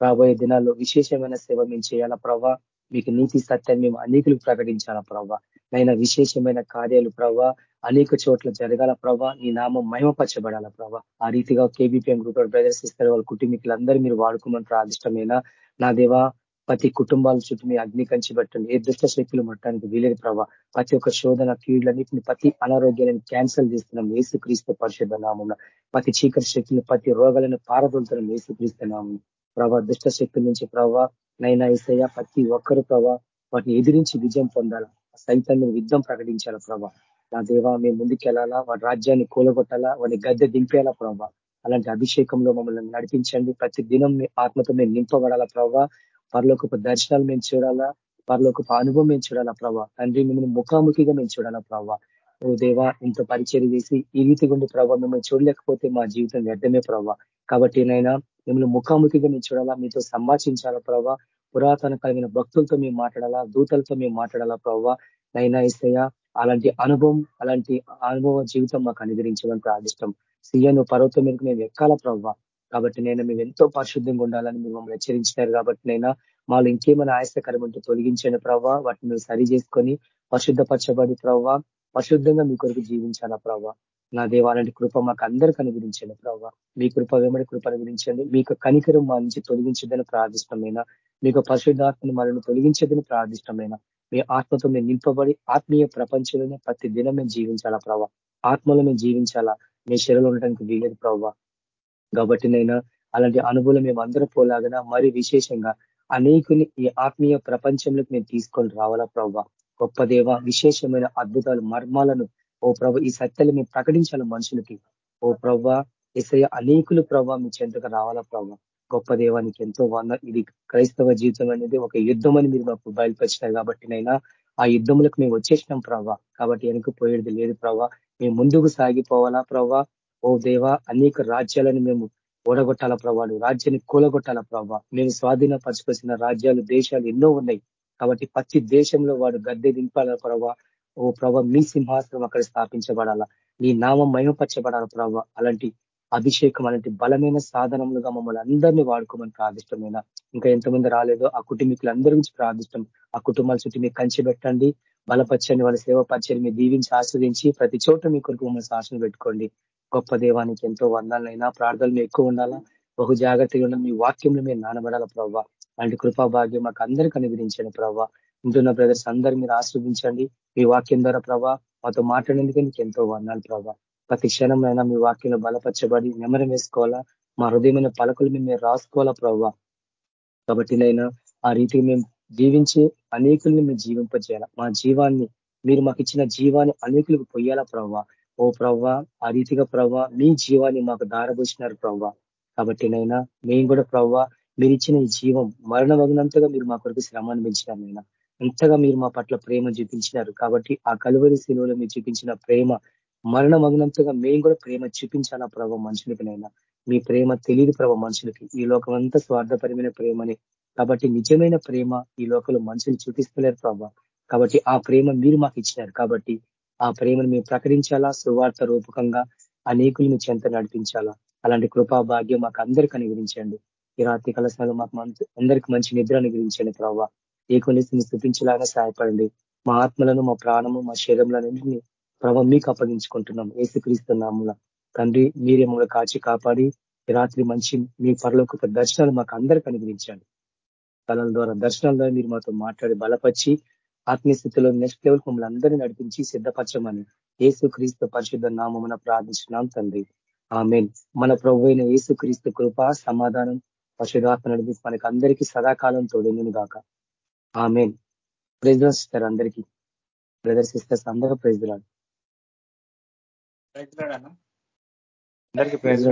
రాబోయే దినాల్లో విశేషమైన సేవ మేము చేయాలా ప్రభా? మీకు నీతి సత్యాన్ని మేము అనేకులకు ప్రకటించాలా ప్రభా? నైనా విశేషమైన కార్యాలు ప్రభా అనేక చోట్ల జరగాల ప్రభా? నీ నామం మహిమపరచబడాల ప్రభా? ఆ రీతిగా కేబీపీఎం గ్రూప్ బ్రదర్స్ ఇస్తారు వాళ్ళ కుటుంబీకులందరూ మీరు వాడుకోమని ప్రాదిష్టమైన నా దేవా ప్రతి కుటుంబాల చుట్టూ మీ అగ్ని కంచి పెట్టండి. ఏ దుష్ట శక్తులు మట్టడానికి వీలేదు ప్రభా ప్రతి ఒక్క శోధన కీళ్ళన్నింటిని ప్రతి అనారోగ్యాలను క్యాన్సల్ చేస్తున్నాం. ఏసుక్రీస్తు పరిశుద్ధ నామం ప్రతి చీకటి శక్తులు ప్రతి రోగాలను పారదొలుతున్నాం ఏసుక్రీస్తు నామం ప్రభా దుష్ట శక్తుల నుంచి ప్రభావ నైనా ఇసయ్య ప్రతి ఒక్కరు ప్రభా వాటిని ఎదిరించి విజయం పొందాలా? సైతాన్ని యుద్ధం ప్రకటించాలా ప్రభా? నా దేవా మేము ముందుకెళ్ళాలా? వాటి రాజ్యాన్ని కూలగొట్టాలా? వాడిని గద్దె దింపేయాలా ప్రభావ అలాంటి అభిషేకంలో మమ్మల్ని నడిపించండి. ప్రతి దినం ఆత్మతో మేము నింపబడాలా ప్రభావ పరలోకపు దర్శనాలు మేము చూడాలా? పరలోకపు అనుభవం మేము చూడాలా ప్రభావ తండ్రి మిమ్మల్ని ముఖాముఖిగా మేము చూడాలా ప్రభావ ఓ దేవా ఇంత పరిచయం చేసి ఈ రీతి గుండి ప్రభావ మిమ్మల్ని చూడలేకపోతే మా జీవితం వ్యర్థమే ప్రభావ కాబట్టి నైనా మిమ్మల్ని ముఖాముఖిగా మేము చూడాలా? మీతో సంభాషించాలా ప్రభావ పురాతన కలిగిన భక్తులతో మేము మాట్లాడాలా? దూతలతో మేము మాట్లాడాలా ప్రభావ నైనా ఇస్తయ్య అలాంటి అనుభవం అలాంటి అనుభవ జీవితం మాకు అనుగ్రహించమని ప్రార్థిష్టం సీఎను పర్వతం మీదకి మేము ఎక్కాల ప్రభావ కాబట్టి నేను మేము ఎంతో పరిశుద్ధంగా ఉండాలని మీరు మమ్మల్ని హెచ్చరించినారు కాబట్టి నైనా మాలో ఇంకేమైనా ఆయాసకరం ఉంటే తొలగించండి ప్రభావ వాటిని మీరు సరి చేసుకొని పరిశుద్ధపరచబడి ప్రభావ పరిశుద్ధంగా మీ కొరకు జీవించాలా ప్రభావ నా దేవాలంటే కృప మాకు అందరికి అనుగ్రహించండి ప్రభావ మీ కృప వెంబడి కృప అనుగ్రహించండి. మీకు కనికరం మా నుంచి తొలగించదని ప్రార్థిష్టమైన మీకు పరిశుద్ధాత్మను మనల్ని తొలగించదని ప్రార్థిష్టమైన మీ ఆత్మతో మేము నింపబడి ఆత్మీయ ప్రపంచంలోనే ప్రతి దినం మేము జీవించాలా ప్రభావ ఆత్మలో మేము జీవించాలా? మీ శరీరంలో ఉండటానికి వీలేదు ప్రభావ కాబట్టి నైనా అలాంటి అనుభవం మేము అందరూ పోలాగన మరి విశేషంగా అనేకుని ఈ ఆత్మీయ ప్రపంచంలోకి మేము తీసుకొని రావాలా ప్రభావ గొప్ప దేవ విశేషమైన అద్భుతాలు మర్మాలను ఓ ప్రభ ఈ సత్యాలు మేము ప్రకటించాలి మనుషులకి. ఓ ప్రభ ఇసయ అనేకులు ప్రభావ మీ చెంతకు రావాలా ప్రభావ గొప్ప దేవానికి ఎంతో వంద ఇది క్రైస్తవ జీవితం అనేది ఒక యుద్ధం అని మీరు మాకు బయలుపరిచినారు కాబట్టి నైనా ఆ యుద్ధములకు మేము వచ్చేసినాం ప్రభావ కాబట్టి వెనక పోయేది లేదు ప్రభావ మేము ముందుకు సాగిపోవాలా ప్రవ్వా? ఓ దేవ అనేక రాజ్యాలను మేము ఓడగొట్టాల ప్రభావ రాజ్యాన్ని కూలగొట్టాల ప్రభావ మేము స్వాధీనపరచుకొచ్చిన రాజ్యాలు దేశాలు ఎన్నో ఉన్నాయి. కాబట్టి ప్రతి దేశంలో వాడు గద్దె దింపాల ప్రభావ ఓ ప్రభ మీ సింహాసనం అక్కడ స్థాపించబడాలా? నీ నామం మహిమపరచబడాల ప్రభావ అలాంటి అభిషేకం అలాంటి బలమైన సాధనములుగా మమ్మల్ని అందరినీ వాడుకోమని ప్రార్థిష్టమైన. ఇంకా ఎంతమంది రాలేదో ఆ కుటుంబీకులందరి గురించి ప్రార్థిష్టం. ఆ కుటుంబాల చుట్టూ మీకు కంచి పెట్టండి. బలపరచండి వాళ్ళ సేవ పరిచయం మీరు దీవించి ఆస్వాదించి ప్రతి చోట మీ కొరకు మమ్మల్ని శాసన పెట్టుకోండి. గొప్ప దేవానికి ఎంతో వందాలైనా ప్రార్థనలు ఎక్కువ ఉండాలా? బహు జాగ్రత్తగా ఉండాలి? మీ వాక్యంలో మీరు నానబడాల ప్రభావ అలాంటి కృపా భాగ్యం మాకు అందరికీ అనుగ్రహించండి ప్రభావ ఉంటున్న బ్రదర్స్ అందరూ మీరు ఆస్వాదించండి మీ వాక్యం ద్వారా ప్రభా మాతో మాట్లాడేందుకే మీకు ఎంతో వందాలు ప్రభా ప్రతి క్షణంలో మీ వాక్యంలో బలపరచబడి నెమరం వేసుకోవాలా? మా హృదయమైన పలకలు మేము రాసుకోవాలా ప్రభావ కాబట్టి నైనా ఆ రీతికి మేము జీవించి అనేకుల్ని మేము జీవింపజేయాలా? మా జీవాన్ని మీరు మాకు ఇచ్చిన జీవాన్ని అనేకులకు పొయ్యాలా ప్రవ్వ? ఓ ప్రవ్వ ఆ రీతిగా ప్రవ్వ మీ జీవాన్ని మాకు దారబోసినారు ప్రవ్వ. కాబట్టి నైనా మేము కూడా ప్రవ్వ మీరు ఇచ్చిన ఈ జీవం మరణమగినంతగా మీరు మా కొరకు శ్రమ అనిపించినారు నైనా. ఎంతగా మీరు మా పట్ల ప్రేమ చూపించినారు. కాబట్టి ఆ కలువరి శిలువలో మీరు చూపించిన ప్రేమ మరణమగినంతగా మేము కూడా ప్రేమ చూపించాలా ప్రభావ మనుషులకినైనా మీ ప్రేమ తెలియదు ప్రభావ మనుషులకి. ఈ లోకం అంతా స్వార్థపరమైన ప్రేమని కాబట్టి నిజమైన ప్రేమ ఈ లోకంలో మనుషులు చూపిస్తలేరు ప్రభావ కాబట్టి ఆ ప్రేమ మీరు మాకు ఇచ్చినారు. కాబట్టి ఆ ప్రేమను మేము ప్రకటించాలా? సువార్త రూపకంగా అనేకులు మీ చెంత నడిపించాలా? అలాంటి కృపా భాగ్యం మాకు అందరికీ అనుగ్రహించండి. ఈ రాత్రి కలసాలు మాకు అందరికి మంచి నిద్ర అనుగ్రహించండి ప్రభావ ఏ స్థుతించలాగా సహాయపడండి. మా ఆత్మలను మా ప్రాణము మా శరీరంలన్నింటినీ ప్రభావ మీకు అప్పగించుకుంటున్నాం. ఏసుక్రీస్తున్నాముల తండ్రి మీరే మమ్మల్ని కాచి కాపాడి రాత్రి మంచి మీ పరలోకి దర్శనాలు మాకు అందరికి అనుగ్రహించండి. కళల ద్వారా దర్శనాల ద్వారా మీరు మాతో మాట్లాడి బలపరిచి ఆత్మీయ స్థితిలో నెక్స్ట్ లెవెల్ మమ్మల్ని అందరినీ నడిపించి సిద్ధపరచమని ఏసు క్రీస్తు పరిశుద్ధ నామమున ప్రార్థించినాం తండ్రి. ఆమెన్. మన ప్రభు అయిన ఏసు క్రీస్తు కృప సమాధానం పరిశుధాత్మ నడిపి మనకి అందరికీ సదాకాలం తోడింది కాక ఆమెన్. ప్రైజ్ సిస్టర్ అందరికీ. బ్రదర్ సిస్టర్స్ అందరూ ప్రైజ్ అందరికీ ప్రైజ్